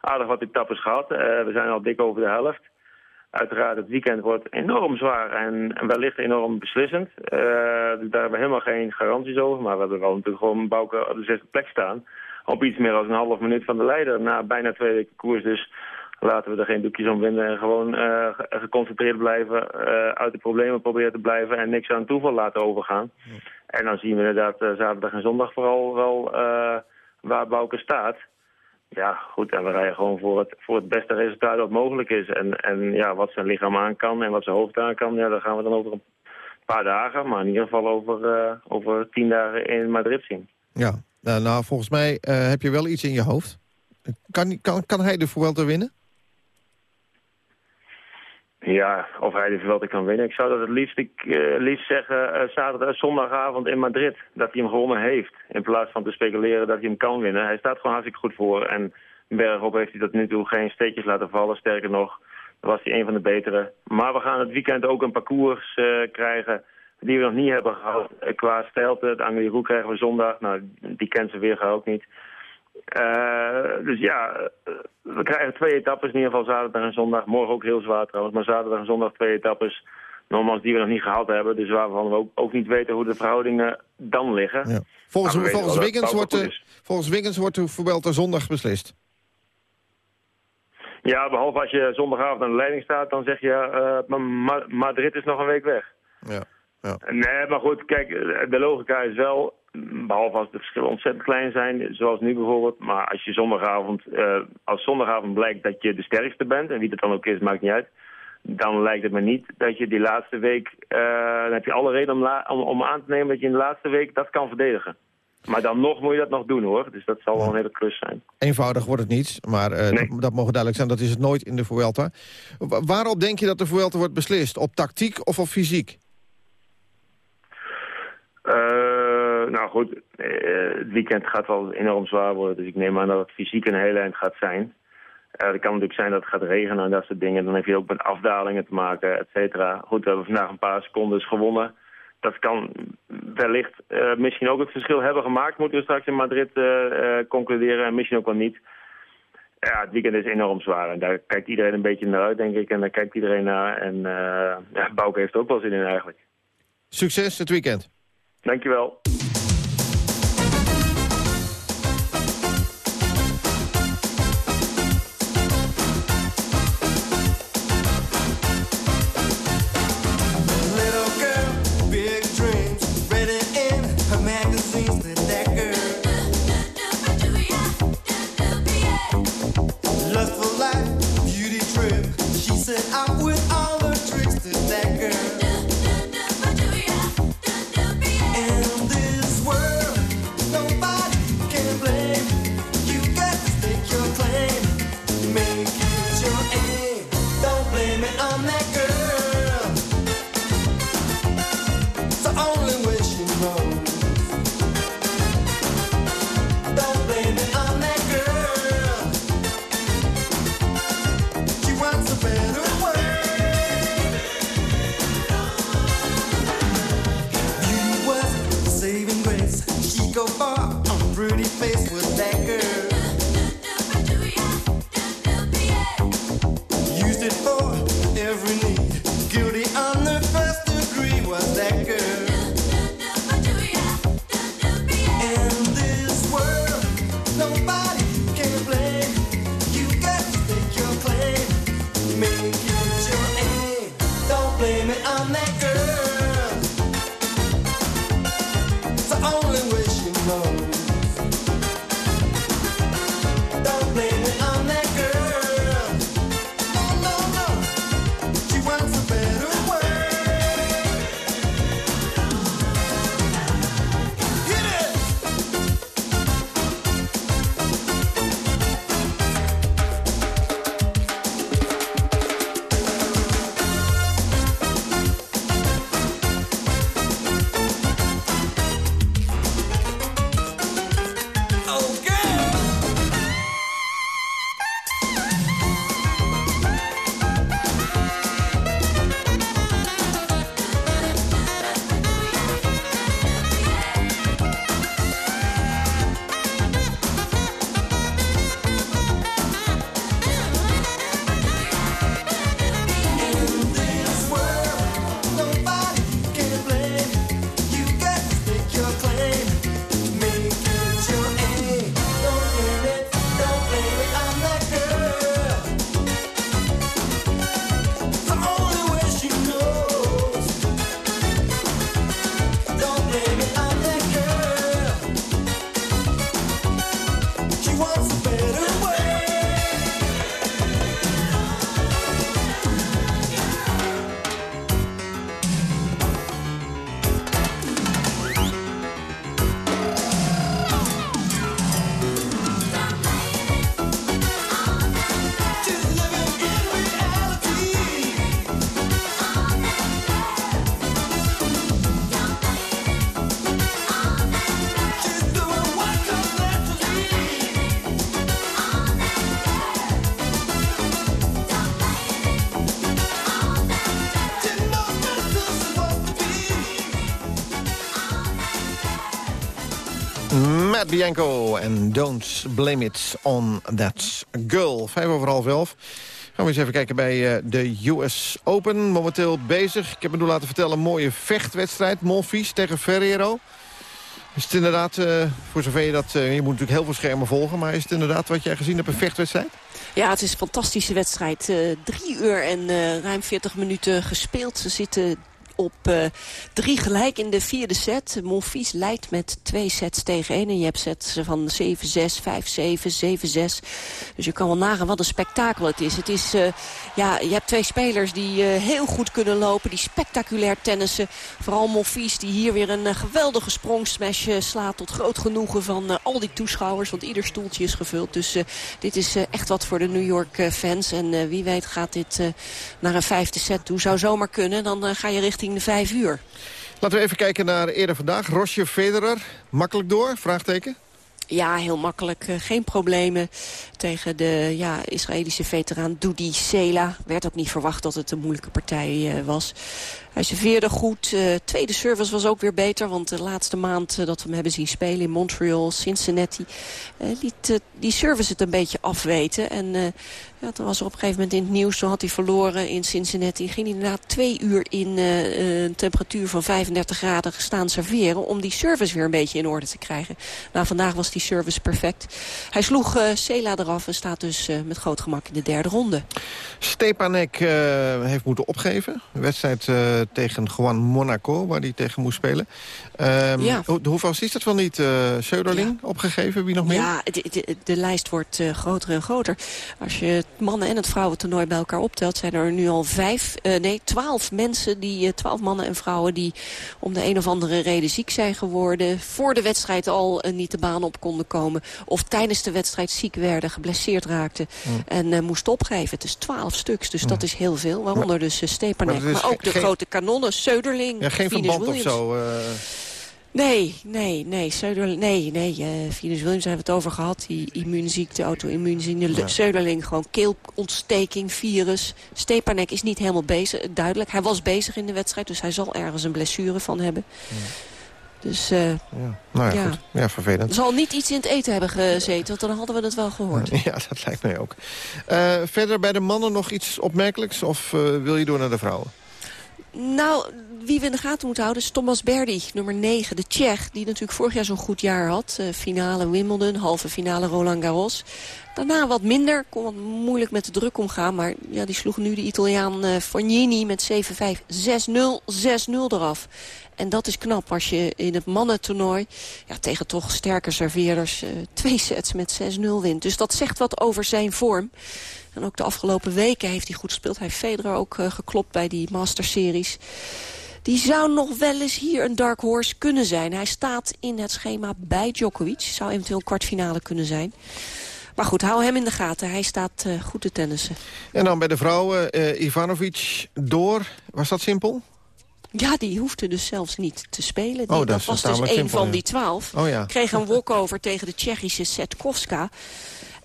aardig wat etappes gehad. Eh, we zijn al dik over de helft. Uiteraard, het weekend wordt enorm zwaar en en wellicht enorm beslissend. Eh, dus daar hebben we helemaal geen garanties over. Maar we hebben wel natuurlijk gewoon Bouke op de zesde plek staan. Op iets meer dan een half minuut van de leider na bijna twee weken koers. Dus laten we er geen doekjes om winnen. En gewoon eh, ge- geconcentreerd blijven, eh, uit de problemen proberen te blijven... en niks aan toeval laten overgaan. En dan zien we inderdaad zaterdag en zondag vooral wel waar Bouke staat. Ja, goed, en we rijden gewoon voor het, voor het beste resultaat dat mogelijk is. En, en ja, wat zijn lichaam aan kan en wat zijn hoofd aan kan, ja, dat gaan we dan over een paar dagen, maar in ieder geval over, eh, over tien dagen in Madrid zien. Ja, nou, nou volgens mij eh, heb je wel iets in je hoofd. Kan, kan, kan hij de Vuelta winnen? Ja, of hij de Vuelta kan winnen. Ik zou dat het liefst, ik, eh, liefst zeggen eh, zaterdag, zondagavond in Madrid. Dat hij hem gewonnen heeft. In plaats van te speculeren dat hij hem kan winnen. Hij staat gewoon hartstikke goed voor. En bergop heeft hij tot nu toe geen steekjes laten vallen. Sterker nog, was hij een van de betere. Maar we gaan het weekend ook een parcours eh, krijgen die we nog niet hebben gehad. Eh, qua stijlte, het Angliru krijgen we zondag. Nou, die kent ze weer ook niet. Eh, dus ja, eh, we krijgen twee etappes, in ieder geval zaterdag en zondag. Morgen ook heel zwaar trouwens, maar zaterdag en zondag twee etappes. Nogmaals, die we nog niet gehaald hebben. Dus waarvan we ook, ook niet weten hoe de verhoudingen dan liggen. Ja. Volgens, Nou, we volgens, Wiggins wordt, de, volgens Wiggins wordt de Vuelta zondag beslist. Ja, behalve als je zondagavond aan de leiding staat, dan zeg je... Ma- Ma- Madrid is nog een week weg. Ja. ja. Nee, maar goed, kijk, de logica is wel... Behalve als de verschillen ontzettend klein zijn, zoals nu bijvoorbeeld. Maar als je zondagavond, eh, als zondagavond blijkt dat je de sterkste bent... en wie dat dan ook is, maakt niet uit... dan lijkt het me niet dat je die laatste week... eh, dan heb je alle reden om, om, om aan te nemen dat je in de laatste week dat kan verdedigen. Maar dan nog moet je dat nog doen, hoor. Dus dat zal wel een hele klus zijn. Eenvoudig wordt het niet, maar eh, dat, dat mogen duidelijk zijn. Dat is het nooit in de Vuelta. Wa- waarop denk je dat de Vuelta wordt beslist? Op tactiek of op fysiek? Eh, nou goed, eh, het weekend gaat wel enorm zwaar worden. Dus ik neem aan dat het fysiek een heel eind gaat zijn. Eh het kan natuurlijk zijn dat het gaat regenen en dat soort dingen. Dan heb je ook met afdalingen te maken, et cetera. Goed, we hebben vandaag een paar secondes gewonnen. Dat kan wellicht eh, misschien ook het verschil hebben gemaakt. Moeten we straks in Madrid eh, eh, concluderen en misschien ook wel niet. Ja, het weekend is enorm zwaar. En daar kijkt iedereen een beetje naar uit, denk ik. En daar kijkt iedereen naar. En eh ja, Bouke heeft er ook wel zin in eigenlijk. Succes het weekend. Dankjewel. Bianco en Don't Blame It on That Girl. Vijf over half elf. Gaan we eens even kijken bij eh, de US Open. Momenteel bezig. Ik heb me door laten vertellen een mooie vechtwedstrijd. Monfils tegen Ferrero. Is het inderdaad, eh, voor zover je dat... eh, je moet natuurlijk heel veel schermen volgen... maar is het inderdaad wat jij gezien hebt, een vechtwedstrijd? Ja, het is een fantastische wedstrijd. Drie uur en ruim 40 minuten gespeeld. Ze zitten op eh, drie gelijk in de vierde set. Monfils leidt met twee sets tegen één. En je hebt sets van 7-6, 5-7, 7-6. Dus je kan wel nagaan wat een spektakel het is. Het is, eh, ja, je hebt twee spelers die eh, heel goed kunnen lopen. Die spectaculair tennissen. Vooral Monfils die hier weer een geweldige sprongsmash slaat. Tot groot genoegen van al die toeschouwers. Want ieder stoeltje is gevuld. Dus dit is echt wat voor de New York fans. En wie weet gaat dit naar een vijfde set toe. Zou zomaar kunnen. Dan ga je richting de vijf uur. Laten we even kijken naar eerder vandaag. Rosje Federer, makkelijk door? Vraagteken. Ja, heel makkelijk. Eh, geen problemen tegen de ja, Israëlische veteraan Dudi Sela. Werd ook niet verwacht dat het een moeilijke partij eh, was. Hij serveerde goed. Eh, tweede service was ook weer beter. Want de laatste maand eh, dat we hem hebben zien spelen in Montreal, Cincinnati... eh, liet die service het een beetje afweten. En ja, toen was er op een gegeven moment in het nieuws... toen had hij verloren in Cincinnati. Ging hij inderdaad twee uur in een temperatuur van 35 graden staan serveren... om die service weer een beetje in orde te krijgen. Nou, vandaag was die service perfect. Hij sloeg Sela eraf en staat dus met groot gemak in de derde ronde. Stepanek heeft moeten opgeven. Een wedstrijd tegen Juan Monaco, waar hij tegen moest spelen. Ehm, Ja. Hoeveel is dat wel niet? Söderling opgegeven, wie nog meer? Ja, de, de, de lijst wordt eh, groter en groter. Als je het mannen- en het vrouwentoernooi bij elkaar optelt... zijn er nu al vijf, eh, nee, twaalf mensen, die, twaalf mannen en vrouwen... die om de een of andere reden ziek zijn geworden... voor de wedstrijd al niet de baan op konden komen... of tijdens de wedstrijd ziek werden, geblesseerd raakten... Mm. en moesten opgeven. Het is twaalf stuks, dus dat is heel veel. Waaronder dus uh, Stepanek, maar maar, ook de grote kanonnen, Söderling, Ja, geen Venus verband of zo. eh. Nee, nee, nee. Söderling, nee, nee. eh Venus Williams hebben we het over gehad. Die immuunziekte, auto-immuunziekte. Ja. Söderling, gewoon keelontsteking, virus. Stepanek is niet helemaal bezig, duidelijk. Hij was bezig in de wedstrijd, dus hij zal ergens een blessure van hebben. Dus eh, ja. Nou ja, Ja. goed. Ja, vervelend. er zal niet iets in het eten hebben gezeten, want dan hadden we het wel gehoord. Ja, dat lijkt mij ook. Verder bij de mannen nog iets opmerkelijks? Of wil je door naar de vrouwen? Nou, wie we in de gaten moeten houden is Thomas Berdy, nummer 9, de Tsjech. Die natuurlijk vorig jaar zo'n goed jaar had. Eh, finale Wimbledon, halve finale Roland Garros. Daarna wat minder, kon wat moeilijk met de druk omgaan. Maar ja, die sloeg nu de Italiaan eh Fognini met 7-5, 6-0, 6-0 eraf. En dat is knap als je in het mannentoernooi ja, tegen toch sterke serveerders eh, twee sets met 6-0 wint. Dus dat zegt wat over zijn vorm. En ook de afgelopen weken heeft hij goed gespeeld. Hij heeft Federer ook eh, geklopt bij die Master-series. Die zou nog wel eens hier een dark horse kunnen zijn. Hij staat in het schema bij Djokovic. Zou eventueel kwartfinale kunnen zijn. Maar goed, hou hem in de gaten. Hij staat eh, goed te tennissen. En dan bij de vrouwen, eh, Ivanovic door. Was dat simpel? Ja, die hoefde dus zelfs niet te spelen. Die, Oh, dat dat was dus een simpel, van ja. die twaalf. Oh ja. Kreeg een walkover tegen de Tsjechische Setkovska.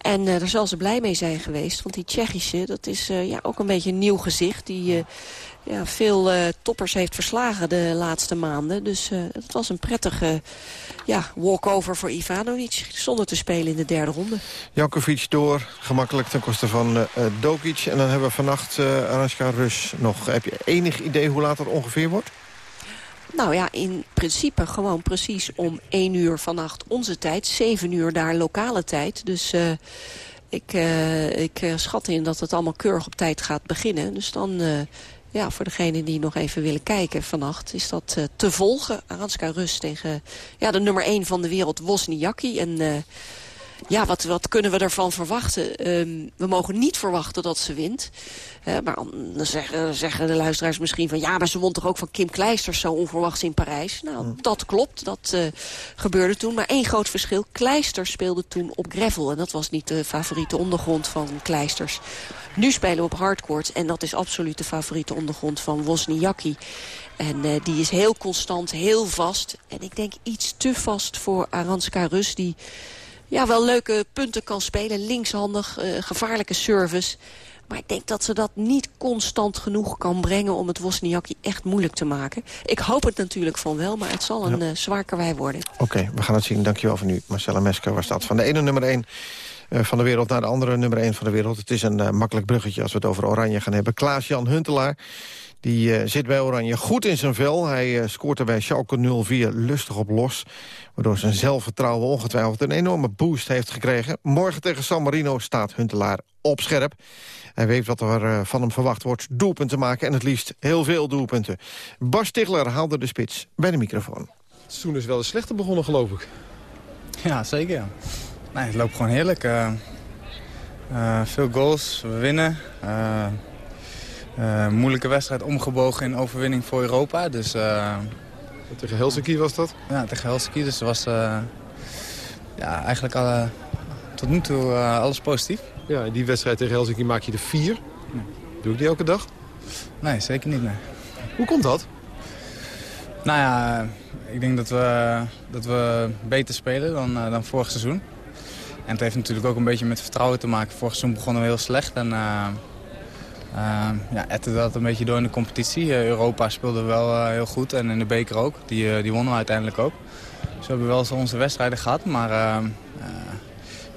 En eh, daar zal ze blij mee zijn geweest. Want die Tsjechische, dat is eh, ja, ook een beetje een nieuw gezicht. Die eh, ja, veel toppers heeft verslagen de laatste maanden. Dus het was een prettige ja, walkover voor Ivanovic. Zonder te spelen in de derde ronde. Jankovic door, gemakkelijk ten koste van Dokic. En dan hebben we vannacht Aranska Rus nog. Heb je enig idee hoe laat dat ongeveer wordt? Nou ja, in principe gewoon precies om 1 uur vannacht onze tijd. 7 uur daar lokale tijd. Dus eh, ik, eh, ik eh, schat in dat het allemaal keurig op tijd gaat beginnen. Dus dan, eh, ja, voor degenen die nog even willen kijken vannacht... is dat te volgen. Aranska Rus tegen ja, de nummer 1 van de wereld, Wozniacki. En... ja, wat, wat kunnen we ervan verwachten? Ehm, we mogen niet verwachten dat ze wint. Eh, maar dan zeggen, zeggen de luisteraars misschien van... ja, maar ze won toch ook van Kim Kleisters zo onverwachts in Parijs? Nou, dat klopt. Dat eh, gebeurde toen. Maar één groot verschil. Kleisters speelde toen op gravel. En dat was niet de favoriete ondergrond van Kleisters. Nu spelen we op hardcourt. En dat is absoluut de favoriete ondergrond van Wozniacki. En eh, die is heel constant, heel vast. En ik denk iets te vast voor Aranska Rus... die ja, wel leuke punten kan spelen. Linkshandig, eh, gevaarlijke service. Maar ik denk dat ze dat niet constant genoeg kan brengen... om het Wozniacki echt moeilijk te maken. Ik hoop het natuurlijk van wel, maar het zal een Ja. eh, zwaar karwei worden. Oké, we gaan het zien. Dankjewel voor nu. Marcella Mesker was dat. Van de ene nummer 1 van de wereld naar de andere nummer 1 van de wereld. Het is een eh, makkelijk bruggetje als we het over Oranje gaan hebben. Klaas-Jan Huntelaar, die eh, zit bij Oranje goed in zijn vel. Hij eh, scoort er bij Schalke 04 lustig op los. Waardoor zijn zelfvertrouwen ongetwijfeld een enorme boost heeft gekregen. Morgen tegen San Marino staat Huntelaar op scherp. Hij weet wat er eh, van hem verwacht wordt. Doelpunten maken en het liefst heel veel doelpunten. Bas Stigler haalde de spits bij de microfoon. Het seizoen is wel eens slechter begonnen, geloof ik. Ja, zeker. Ja. Nee, het loopt gewoon heerlijk. Eh, eh, veel goals, we winnen. Eh, moeilijke wedstrijd omgebogen in overwinning voor Europa. Dus, eh, Tegen Helsinki was dat? Ja, tegen Helsinki. Dus was eh, ja, eigenlijk alle, tot nu toe alles positief. Ja, in die wedstrijd tegen Helsinki maak je er vier. Doe ik die elke dag? Nee, zeker niet. Nee. Hoe komt dat? Nou ja, ik denk dat we, dat we beter spelen dan, dan vorig seizoen. En het heeft natuurlijk ook een beetje met vertrouwen te maken. Vorig seizoen begonnen we heel slecht en ja, ette dat een beetje door in de competitie. Eh, Europa speelde wel eh, heel goed en in de beker ook. Die, eh, die wonnen we uiteindelijk ook. Dus we hebben wel onze wedstrijden gehad, maar eh, eh,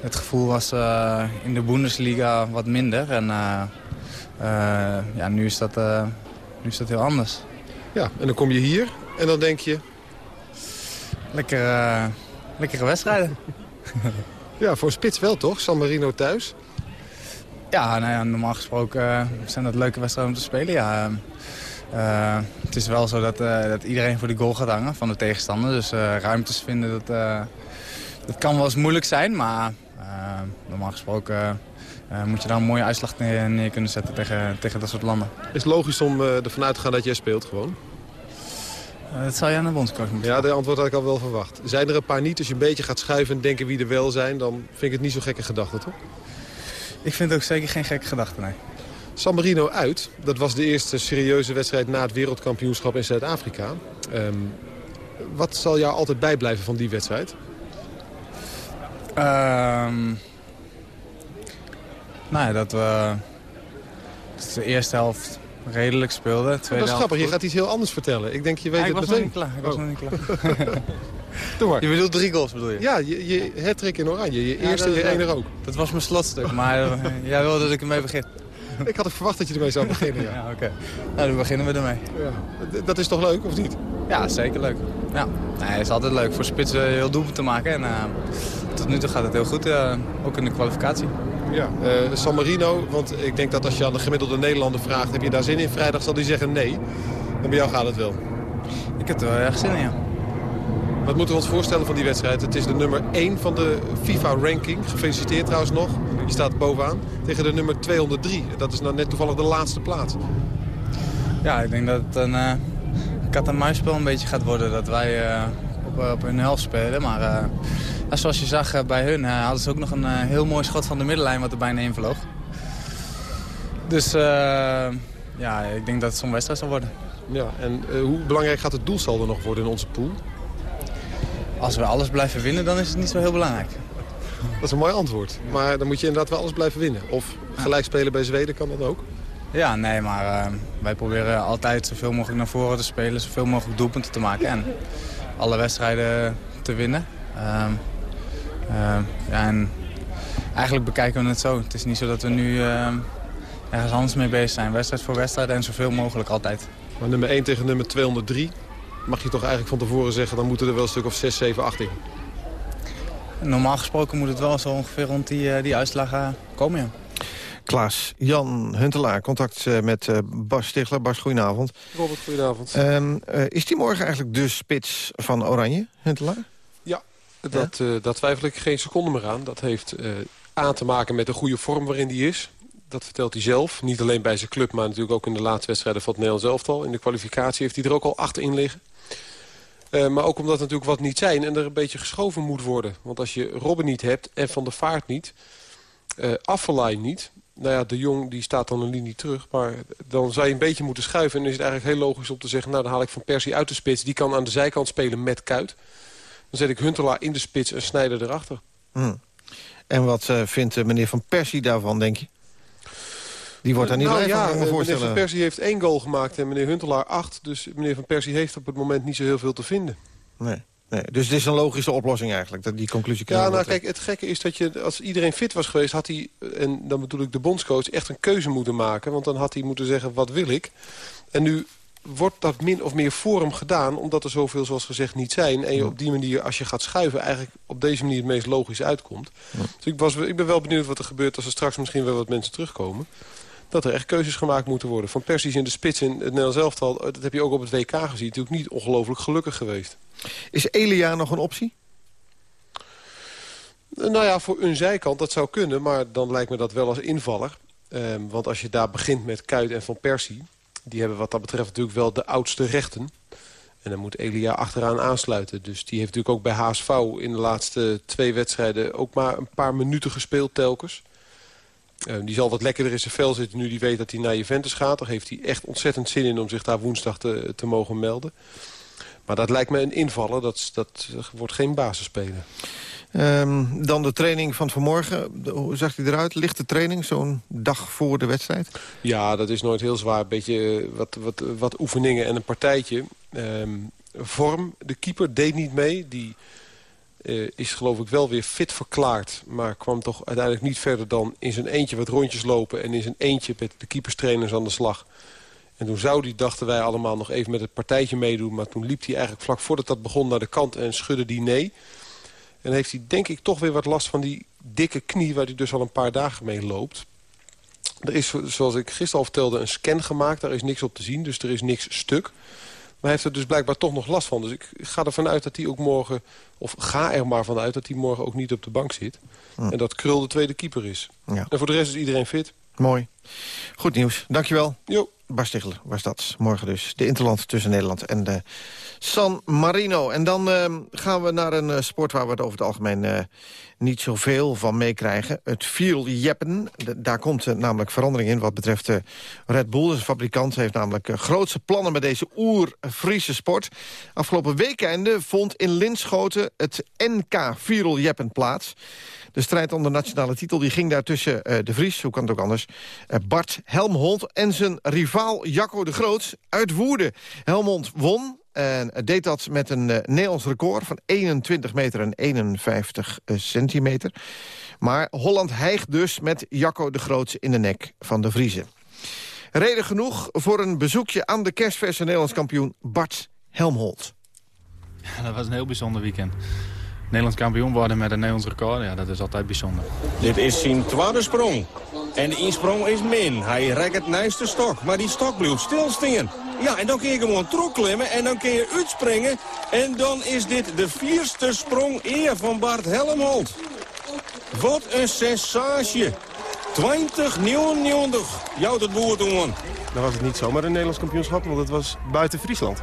het gevoel was in de Bundesliga wat minder. En ja, nu, is dat, nu is dat heel anders. Ja, en dan kom je hier en dan denk je... Lekker, lekkere wedstrijden. ja, voor spits wel toch? San Marino thuis. Ja, nou ja, normaal gesproken eh, zijn dat leuke wedstrijden om te spelen. Ja, Eh, het is wel zo dat, eh, dat iedereen voor de goal gaat hangen van de tegenstander. Dus eh, ruimtes vinden, dat, eh, dat kan wel eens moeilijk zijn. Maar eh, normaal gesproken eh, moet je daar een mooie uitslag neer, neer kunnen zetten tegen, tegen dat soort landen. Is het logisch om eh, ervan uit te gaan dat jij speelt gewoon? Eh, dat zou je aan de bondscoach moeten Ja, de antwoord had ik al wel verwacht. Zijn er een paar niet? Als je een beetje gaat schuiven en denken wie er wel zijn... dan vind ik het niet zo gekke gedachte, toch? Ik vind het ook zeker geen gekke gedachte, nee. San Marino uit. Dat was de eerste serieuze wedstrijd na het wereldkampioenschap in Zuid-Afrika. Ehm, wat zal jou altijd bijblijven van die wedstrijd? Ehm, nou ja, dat we dat de eerste helft redelijk speelden. dat is helft grappig, je gaat iets heel anders vertellen. Ik denk, je weet Ja, ik het was nog niet klaar. Ik was Oh. nog niet klaar. Doe maar. Je bedoelt drie goals bedoel je? Ja, je, je hat-trick in oranje. Je Ja, eerste en je ene ook. Dat was mijn slotstuk, maar eh, jij wilde dat ik ermee begin. Ik had ook verwacht dat je ermee zou beginnen, ja. Ja, oké. Nou, dan beginnen we ermee. Ja. Dat is toch leuk, of niet? Ja, zeker leuk. Ja, nee, het is altijd leuk voor spitsen heel doelpunt te maken. En eh, tot nu toe gaat het heel goed, eh, ook in de kwalificatie. Ja, San Marino, want ik denk dat als je aan de gemiddelde Nederlander vraagt... heb je daar zin in vrijdag, zal hij zeggen nee. En bij jou gaat het wel. Ik heb er wel erg zin in, ja. Wat moeten we ons voorstellen van die wedstrijd? Het is de nummer 1 van de FIFA-ranking. Gefeliciteerd trouwens nog. Die staat bovenaan. Tegen de nummer 203. Dat is nou net toevallig de laatste plaats. Ja, ik denk dat het een eh kat-en-muisspel een beetje gaat worden. Dat wij eh, op, op hun helft spelen. Maar eh, zoals je zag eh, bij hun eh, hadden ze ook nog een eh, heel mooi schot van de middenlijn wat er bijna in vloog. Dus eh, ja, ik denk dat het zo'n wedstrijd zal worden. Ja, en eh, hoe belangrijk gaat het doelsaldo nog worden in onze pool? Als we alles blijven winnen, dan is het niet zo heel belangrijk. Dat is een mooi antwoord. Maar dan moet je inderdaad wel alles blijven winnen. Of gelijk spelen bij Zweden kan dat ook. Ja, nee, maar eh, wij proberen altijd zoveel mogelijk naar voren te spelen. Zoveel mogelijk doelpunten te maken en alle wedstrijden te winnen. Ehm, ehm, ja, en eigenlijk bekijken we het zo. Het is niet zo dat we nu ehm, ergens anders mee bezig zijn. Wedstrijd voor wedstrijd en zoveel mogelijk altijd. Maar nummer 1 tegen nummer 203 mag je toch eigenlijk van tevoren zeggen... dan moeten er wel een stuk of 6, 7, 8 in. Normaal gesproken moet het wel zo ongeveer rond die, eh, die uitslagen komen, ja. Klaas, Jan Huntelaar, contact eh, met eh, Bas Stigler. Bas, goedenavond. Robert, goedenavond. Ehm, eh, is die morgen eigenlijk de spits van Oranje, Huntelaar? Ja, dat, eh, daar twijfel ik geen seconde meer aan. Dat heeft eh, aan te maken met de goede vorm waarin hij is. Dat vertelt hij zelf. Niet alleen bij zijn club, maar natuurlijk ook in de laatste wedstrijden van het Nederlands elftal. In de kwalificatie heeft hij er ook al acht in liggen. Eh, maar ook omdat er natuurlijk wat niet zijn en er een beetje geschoven moet worden. Want als je Robben niet hebt en Van der Vaart niet, Affelay niet... Nou ja, de Jong die staat dan een linie terug. Maar dan zou je een beetje moeten schuiven. En dan is het eigenlijk heel logisch om te zeggen... nou, dan haal ik Van Persie uit de spits. Die kan aan de zijkant spelen met Kuit. Dan zet ik Huntelaar in de spits en Snijder erachter. Hm. En wat eh, vindt meneer Van Persie daarvan, denk je? Die wordt daar niet nou, blij van, ja, kan me eh, meneer. Van Persie heeft één goal gemaakt en meneer Huntelaar acht. Dus meneer Van Persie heeft op het moment niet zo heel veel te vinden. Nee. Nee, dus het is een logische oplossing eigenlijk, dat die conclusie kunnen Ja, nou kijk, het gekke is dat je, als iedereen fit was geweest... had hij, en dan bedoel ik de bondscoach, echt een keuze moeten maken. Want dan had hij moeten zeggen, wat wil ik? En nu wordt dat min of meer voor hem gedaan... omdat er zoveel, zoals gezegd, niet zijn. En je op die manier, als je gaat schuiven... eigenlijk op deze manier het meest logisch uitkomt. Dus ik, was, ik ben wel benieuwd wat er gebeurt... als er straks misschien wel wat mensen terugkomen. Dat er echt keuzes gemaakt moeten worden. Van Persies in de spits in het Nederlands elftal... dat heb je ook op het WK gezien. Natuurlijk niet ongelooflijk gelukkig geweest. Is Elia nog een optie? Nou ja, voor een zijkant, dat zou kunnen. Maar dan lijkt me dat wel als invaller. Ehm, want als je daar begint met Kuit en Van Persie... die hebben wat dat betreft natuurlijk wel de oudste rechten. En dan moet Elia achteraan aansluiten. Dus die heeft natuurlijk ook bij HSV in de laatste twee wedstrijden... ook maar een paar minuten gespeeld telkens. Ehm, die zal wat lekkerder in zijn vel zitten nu die weet dat hij naar Juventus gaat. Daar heeft hij echt ontzettend zin in om zich daar woensdag te, te mogen melden. Maar dat lijkt me een invaller. Dat, dat wordt geen basisspeler. Ehm, dan de training van vanmorgen. Hoe zag hij eruit? Lichte training, zo'n dag voor de wedstrijd? Ja, dat is nooit heel zwaar. Een beetje eh, wat, wat, wat oefeningen en een partijtje. Ehm, vorm, de keeper deed niet mee. Die eh, is geloof ik wel weer fit verklaard. Maar kwam toch uiteindelijk niet verder dan in zijn eentje wat rondjes lopen... en in zijn eentje met de keeperstrainers aan de slag. En toen zou die, dachten wij allemaal, nog even met het partijtje meedoen. Maar toen liep hij eigenlijk vlak voordat dat begon naar de kant en schudde die nee. En heeft hij denk ik toch weer wat last van die dikke knie... waar hij dus al een paar dagen mee loopt. Er is, zoals ik gisteren al vertelde, een scan gemaakt. Daar is niks op te zien, dus er is niks stuk. Maar hij heeft er dus blijkbaar toch nog last van. Dus ik ga ervan uit dat hij ook morgen... of ga er maar vanuit dat hij morgen ook niet op de bank zit. En dat Krul de tweede keeper is. Ja. En voor de rest is iedereen fit. Mooi. Goed nieuws. Dankjewel. Jo. Bas Stigler was dat. Morgen dus de Interland tussen Nederland en de San Marino. En dan ehm, gaan we naar een eh, sport waar we het over het algemeen eh, niet zoveel van meekrijgen. Het vierjeppen. De- Daar komt eh, namelijk verandering in wat betreft eh, Red Bull. De fabrikant heeft namelijk eh, grootse plannen met deze oer-Friese sport. Afgelopen weekende vond in Linschoten het NK vierjeppen plaats. De strijd om de nationale titel die ging daar tussen de Vries, hoe kan het ook anders... Bart Helmond en zijn rivaal Jacco de Groot uit Woerden. Helmond won en deed dat met een eh, Nederlands record van 21 meter en 51 eh, centimeter. Maar Holland hijgt dus met Jacco de Groot in de nek van de Vriezen. Reden genoeg voor een bezoekje aan de kerstverse Nederlands kampioen Bart Helmholt. Dat was een heel bijzonder weekend. Nederlands kampioen worden met een Nederlands record, ja, dat is altijd bijzonder. Dit is zijn tweede sprong. En de insprong is min. Hij rekt het naast de stok, maar die stok blijft stilstaan. Ja, en dan kun je gewoon terugklimmen en dan kun je uitspringen. En dan is dit de vierste sprong eer van Bart Helmholt. Wat een sensatie. 2099. Jou het boer doen. Dan was het niet zomaar een Nederlands kampioenschap, want het was buiten Friesland.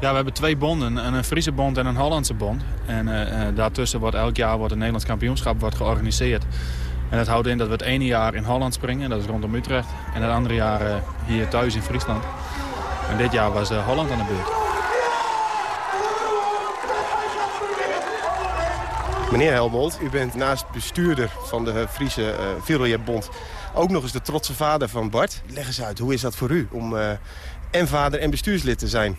Ja, we hebben twee bonden, een Friese bond en een Hollandse bond. En eh, eh, daartussen wordt elk jaar wordt een Nederlands kampioenschap wordt georganiseerd. En dat houdt in dat we het ene jaar in Holland springen, dat is rondom Utrecht. En het andere jaar eh, hier thuis in Friesland. En dit jaar was Holland aan de beurt. Meneer Helmond, u bent naast bestuurder van de Friese uh, ook nog eens de trotse vader van Bart. Leg eens uit, hoe is dat voor u om en vader en bestuurslid te zijn?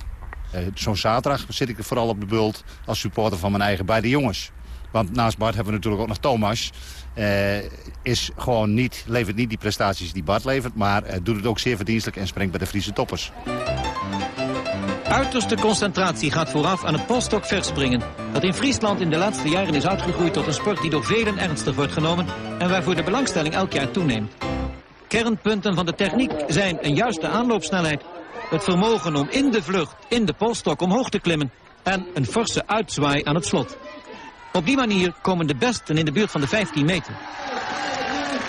Uh, Zo'n zaterdag zit ik vooral op de bult als supporter van mijn eigen beide jongens. Want naast Bart hebben we natuurlijk ook nog Thomas. Uh, is gewoon niet, levert niet die prestaties die Bart levert... maar uh, doet het ook zeer verdienstelijk en springt bij de Friese toppers. Uiterste concentratie gaat vooraf aan het polstok verspringen. Dat in Friesland in de laatste jaren is uitgegroeid tot een sport die door velen ernstig wordt genomen... en waarvoor de belangstelling elk jaar toeneemt. Kernpunten van de techniek zijn een juiste aanloopsnelheid... het vermogen om in de vlucht, in de polstok omhoog te klimmen... en een forse uitzwaai aan het slot. Op die manier komen de besten in de buurt van de 15 meter.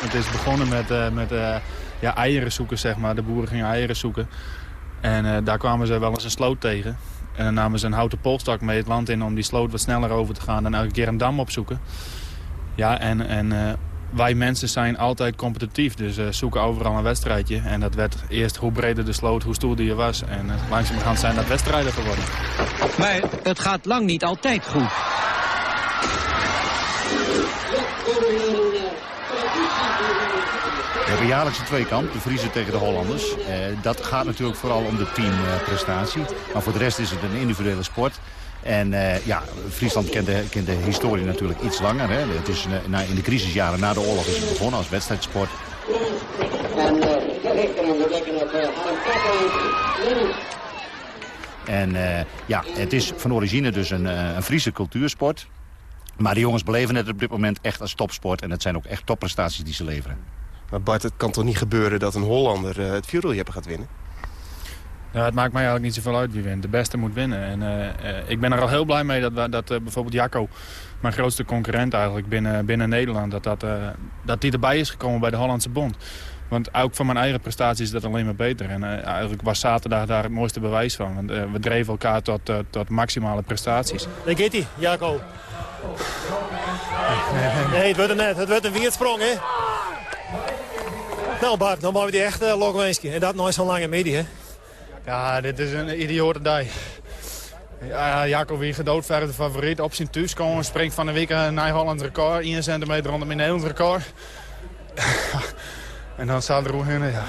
Het is begonnen met, uh, met uh, ja, eieren zoeken, zeg maar. De boeren gingen eieren zoeken. En uh, daar kwamen ze wel eens een sloot tegen. En dan namen ze een houten polstak mee het land in om die sloot wat sneller over te gaan. En elke keer een dam opzoeken. Ja, en, en wij mensen zijn altijd competitief. Dus zoeken overal een wedstrijdje. En dat werd eerst hoe breder de sloot, hoe stoerder je was. En langzamerhand zijn dat wedstrijden geworden. Maar het gaat lang niet altijd goed. We hebben jaarlijks een tweekamp, de Friese tegen de Hollanders. Eh, dat gaat natuurlijk vooral om de teamprestatie. maar voor de rest is het een individuele sport. En eh, ja, Friesland kent de, kent de historie natuurlijk iets langer. Hè. Het is, eh, na, in de crisisjaren na de oorlog is het begonnen als wedstrijdsport. En eh, ja, het is van origine dus een, eh, een Friese cultuursport. Maar de jongens beleven het op dit moment echt als topsport. En het zijn ook echt topprestaties die ze leveren. Maar Bart, het kan toch niet gebeuren dat een Hollander uh, het vierwieljeppen gaat winnen? Ja, het maakt mij eigenlijk niet zoveel uit wie wint. De beste moet winnen. En uh, uh, ik ben er al heel blij mee dat, dat uh, bijvoorbeeld Jacco, mijn grootste concurrent eigenlijk binnen, binnen Nederland, dat, dat, dat die erbij is gekomen bij de Hollandse Bond. Want ook van mijn eigen prestatie is dat alleen maar beter. En eigenlijk was zaterdag daar het mooiste bewijs van. Want we dreven elkaar tot, tot maximale prestaties. Daar gaat hij, Jacco. Nee, het wordt een net. Het wordt een weerdsprong, hè? Nou Bart, dan maken we die echt uh. En dat nooit zo'n lange midi, hè? Ja, dit is een idiote dag. Ja, Jacob weer gedoodverfde de favoriet. Op zijn thuis komen, springt van de week naar Holland record. 1 centimeter onder mijn Nederlands record. En dan staat er in. Ja.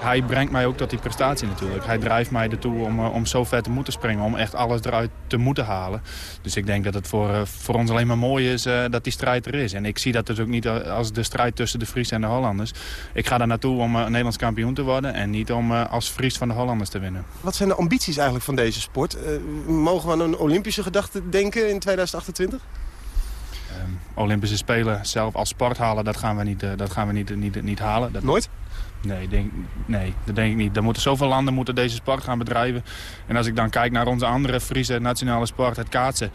Hij brengt mij ook tot die prestatie natuurlijk. Hij drijft mij ertoe om, uh, om zo ver te moeten springen. Om echt alles eruit te moeten halen. Dus ik denk dat het voor, uh, voor ons alleen maar mooi is uh, dat die strijd er is. En ik zie dat dus ook niet als de strijd tussen de Fries en de Hollanders. Ik ga daar naartoe om Nederlands kampioen te worden. En niet om als Fries van de Hollanders te winnen. Wat zijn de ambities eigenlijk van deze sport? mogen we aan een Olympische gedachte denken in 2028? Um, Olympische Spelen zelf als sport halen, dat gaan we niet, dat gaan we niet, niet, niet halen. Dat Nooit? Nee, denk, nee, dat denk ik niet. Er moeten zoveel landen moeten deze sport gaan bedrijven. En als ik dan kijk naar onze andere Friese nationale sport, het kaatsen...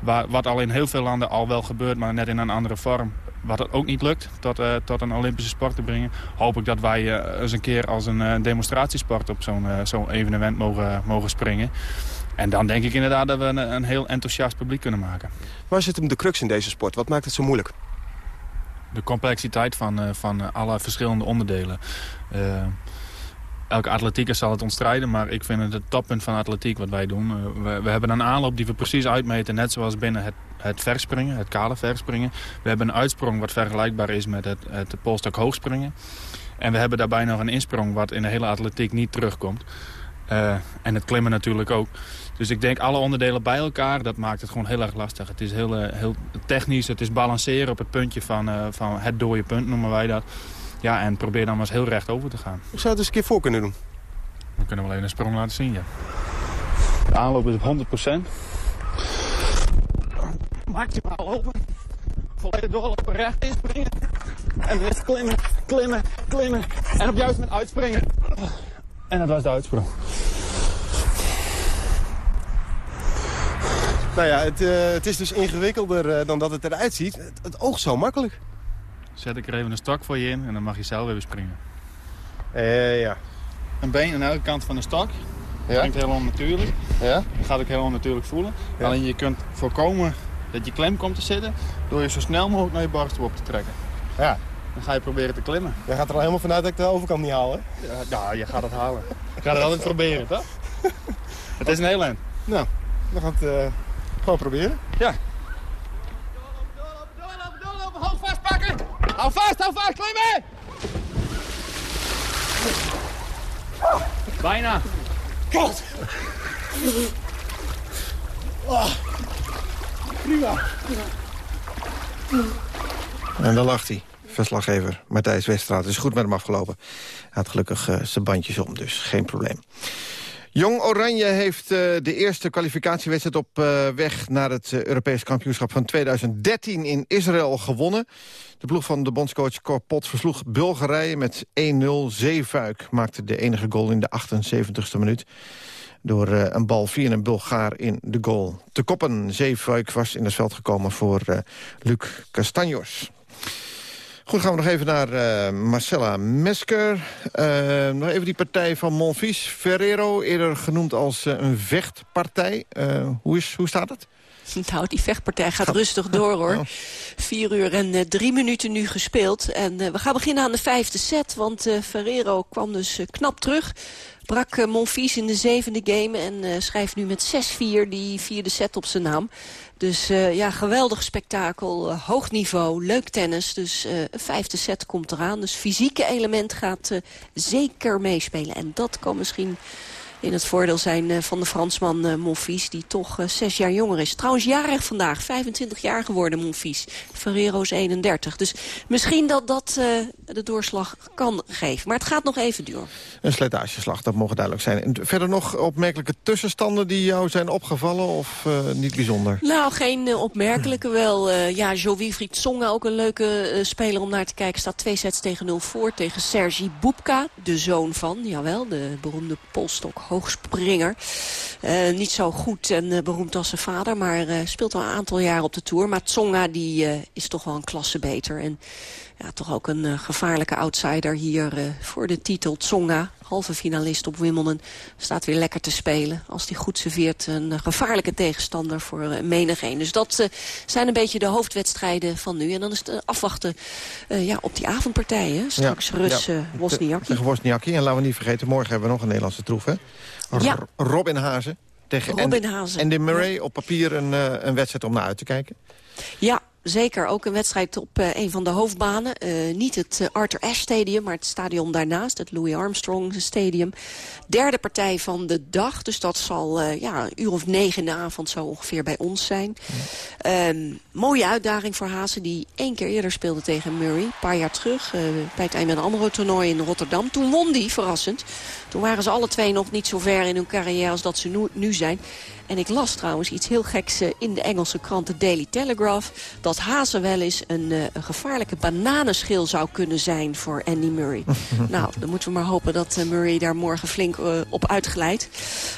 Waar, wat al in heel veel landen al wel gebeurt, maar net in een andere vorm... wat het ook niet lukt tot, uh, tot een Olympische sport te brengen... hoop ik dat wij uh, eens een keer als een uh, demonstratiesport op zo'n zo'n evenement mogen, mogen springen. En dan denk ik inderdaad dat we een, een heel enthousiast publiek kunnen maken. Waar zit hem de crux in deze sport? Wat maakt het zo moeilijk? de complexiteit van, uh, van alle verschillende onderdelen. Uh, elke atletieker zal het ontstrijden, maar ik vind het het toppunt van atletiek wat wij doen. Uh, we, we, hebben een aanloop die we precies uitmeten, net zoals binnen het, het verspringen, het kale verspringen. We hebben een uitsprong wat vergelijkbaar is met het, het polstok hoogspringen. En we hebben daarbij nog een insprong wat in de hele atletiek niet terugkomt. en het klimmen natuurlijk ook. Dus ik denk alle onderdelen bij elkaar, dat maakt het gewoon heel erg lastig. Het is heel, heel technisch, het is balanceren op het puntje van, uh, van het dode punt, noemen wij dat. Ja, en probeer dan maar eens heel recht over te gaan. Hoe zou het eens een keer voor kunnen doen? We kunnen wel even een sprong laten zien, ja. De aanloop is op 100%. Maximaal open. Volledig doorlopen, recht inspringen. En is klimmen, klimmen, klimmen. En op juist met uitspringen. En dat was de uitsprong. Nou ja, het, uh, het is dus ingewikkelder uh, dan dat het eruit ziet. Het, het oogt zo makkelijk. Zet ik er even een stok voor je in en dan mag je zelf even springen. Uh, ja. Een been aan elke kant van de stok. Dat klinkt heel onnatuurlijk. Ja? Dat gaat ook heel onnatuurlijk voelen. Ja. Alleen je kunt voorkomen dat je klem komt te zitten... door je zo snel mogelijk naar je borsten op te trekken. Ja. Dan ga je proberen te klimmen. Jij gaat er al helemaal vanuit dat ik de overkant niet haal, hè? Ja, ja je gaat het halen. Je gaat het altijd proberen, toch? het is een heel eind. Nou, gaan het... Gewoon proberen. Ja. Doorlopen, doorlopen, doorlopen, Hoog vastpakken. Hou vast, hou vast, klimmen. Bijna. God. Oh. Prima. En dan lacht hij. Verslaggever Matthijs Westraat. Het is goed met hem afgelopen. Hij had gelukkig uh, zijn bandjes om, dus geen probleem. Jong Oranje heeft uh, de eerste kwalificatiewedstrijd op uh, weg naar het uh, Europees kampioenschap van 2013 in Israël gewonnen. De ploeg van de bondscoach Cor Pot versloeg Bulgarije met 1-0. Zeefuik maakte de enige goal in de 78ste minuut. Door een bal via een Bulgaar in de goal te koppen. Zeefuik was in het veld gekomen voor Luc Castanjos. Goed, gaan we nog even naar uh, Marcella Mesker. Uh, nog even die partij van Monfils. Ferrero, eerder genoemd als uh, een vechtpartij. hoe, is, hoe staat het? Nou, die vechtpartij gaat rustig door, hoor. Vier uur en uh, drie minuten nu gespeeld. En uh, we gaan beginnen aan de vijfde set, want uh, Ferrero kwam dus knap terug. Brak Monfils in de zevende game en schrijft nu met 6-4 die vierde set op zijn naam. Dus uh, ja, geweldig spektakel, uh, hoog niveau, leuk tennis. Dus uh, een vijfde set komt eraan. Dus fysieke element gaat zeker meespelen. En dat kan misschien in het voordeel zijn van de Fransman uh, Monfils... die toch uh, zes jaar jonger is. Trouwens jarig vandaag, 25 jaar geworden Monfils. Ferrero is 31. Dus misschien dat dat uh, de doorslag kan geven. Maar het gaat nog even duren. Een slijtageslag, dat mogen duidelijk zijn. En verder nog opmerkelijke tussenstanden die jou zijn opgevallen... of niet bijzonder? Nou, geen opmerkelijke wel. ja, Jo-Wilfried Tsonga, ook een leuke speler om naar te kijken... staat twee sets tegen 0 voor tegen Sergi Bubka, de zoon van... jawel, de beroemde polstok hoogspringer. Uh, niet zo goed en uh, beroemd als zijn vader, maar uh, speelt al een aantal jaar op de Tour. Maar Tsonga die, is toch wel een klasse beter. En ja, toch ook een gevaarlijke outsider hier voor de titel. Tsonga, halve finalist op Wimbledon, staat weer lekker te spelen. Als hij goed serveert, een gevaarlijke tegenstander voor menigeen. Dus dat zijn een beetje de hoofdwedstrijden van nu. En dan is het afwachten ja, op die avondpartijen. Straks ja, Rus, ja, Wozniacki. Tegen Wozniacki. En laten we niet vergeten, morgen hebben we nog een Nederlandse troef, hè? Ja. Robin Hazen tegen Robin Hazen. En de Murray op papier een, een wedstrijd om naar uit te kijken. Ja, zeker ook een wedstrijd op uh, een van de hoofdbanen. Uh, niet het uh, Arthur Ashe Stadium, maar het stadion daarnaast. Het Louis Armstrong Stadium. Derde partij van de dag. Dus dat zal ja, een uur of negen in de avond zo ongeveer bij ons zijn. Um, mooie uitdaging voor Hazen die één keer eerder speelde tegen Murray. Een paar jaar terug bij het een andere toernooi in Rotterdam. Toen won die, verrassend. Toen waren ze alle twee nog niet zo ver in hun carrière als dat ze nu, nu zijn. En ik las trouwens iets heel geks in de Engelse krant The Daily Telegraph... dat Hazen wel eens een, uh, een gevaarlijke bananenschil zou kunnen zijn voor Andy Murray. nou, dan moeten we maar hopen dat uh, Murray daar morgen flink uh, op uitglijdt.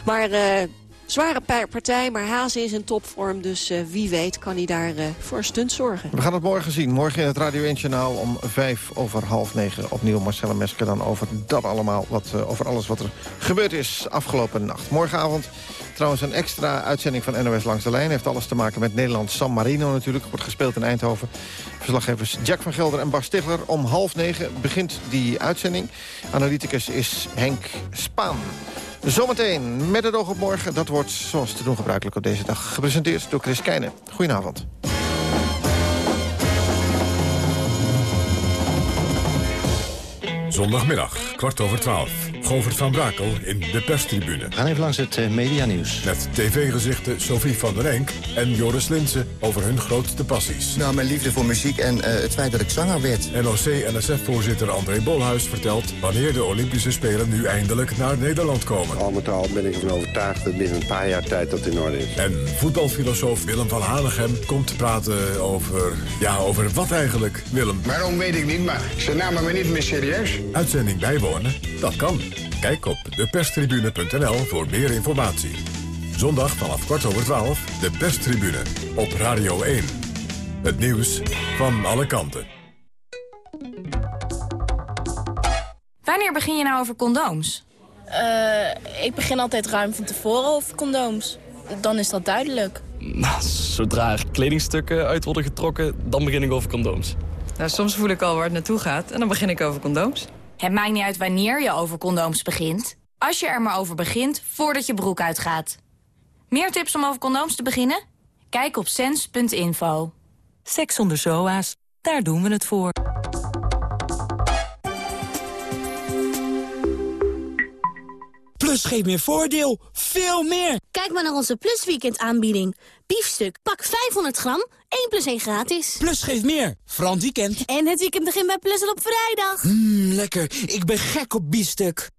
Maar... Zware partij, maar Hazen is in topvorm. Dus uh, wie weet kan hij daar uh, voor stunt zorgen. We gaan het morgen zien. Morgen in het Radio 1 Journaal om vijf over half negen. Opnieuw Marcella Mesker dan over dat allemaal. Wat, uh, over alles wat er gebeurd is afgelopen nacht. Morgenavond trouwens een extra uitzending van NOS Langs de Lijn. Heeft alles te maken met Nederland San Marino natuurlijk. Wordt gespeeld in Eindhoven. Verslaggevers Jack van Gelder en Bas Stigler. Om half negen begint die uitzending. Analyticus is Henk Spaan. Zometeen met het oog op morgen. Dat wordt zoals te doen gebruikelijk op deze dag gepresenteerd door Chris Keijnen. Goedenavond. Zondagmiddag, kwart over twaalf. Govert van Brakel in de perstribune. We gaan even langs het uh, medianieuws. Met tv-gezichten Sophie van der Enk en Joris Linsen over hun grootste passies. Nou, mijn liefde voor muziek en uh, het feit dat ik zanger werd. NOC-NSF-voorzitter André Bolhuis vertelt... wanneer de Olympische Spelen nu eindelijk naar Nederland komen. Al met al ben ik ervan overtuigd dat binnen een paar jaar tijd dat in orde is. En voetbalfilosoof Willem van Hanegem komt praten over... ja, over wat eigenlijk, Willem? Waarom weet ik niet, maar ze namen me niet meer serieus. Uitzending bijwonen? Dat kan. Kijk op deperstribune.nl voor meer informatie. Zondag vanaf kwart over twaalf, de perstribune op Radio 1. Het nieuws van alle kanten. Wanneer begin je nou over condooms? Uh, ik begin altijd ruim van tevoren over condooms. Dan is dat duidelijk. Nou, zodra er kledingstukken uit worden getrokken, dan begin ik over condooms. Nou, soms voel ik al waar het naartoe gaat en dan begin ik over condooms. Het maakt niet uit wanneer je over condooms begint. Als je er maar over begint, voordat je broek uitgaat. Meer tips om over condooms te beginnen? Kijk op sens.info. Seks zonder SOA's, daar doen we het voor. Plus geeft meer voordeel. Veel meer. Kijk maar naar onze Plus Weekend aanbieding. Biefstuk, pak 500 gram, 1 plus 1 gratis. Plus geeft meer. Frans weekend. En het weekend begint bij Plus al op vrijdag. Mmm, lekker. Ik ben gek op biefstuk.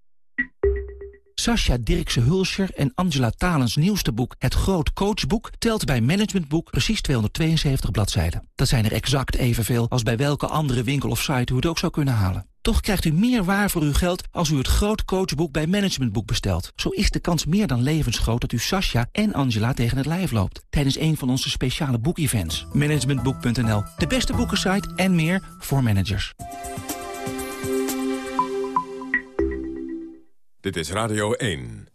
Sascha Dirkse Hulscher en Angela Talens nieuwste boek... Het Groot Coachboek telt bij Managementboek precies 272 bladzijden. Dat zijn er exact evenveel als bij welke andere winkel of site u het ook zou kunnen halen. Toch krijgt u meer waar voor uw geld als u het Groot Coachboek bij Managementboek bestelt. Zo is de kans meer dan levensgroot dat u Sascha en Angela tegen het lijf loopt... tijdens een van onze speciale boekevents. Managementboek.nl, de beste boekensite en meer voor managers. Dit is Radio 1.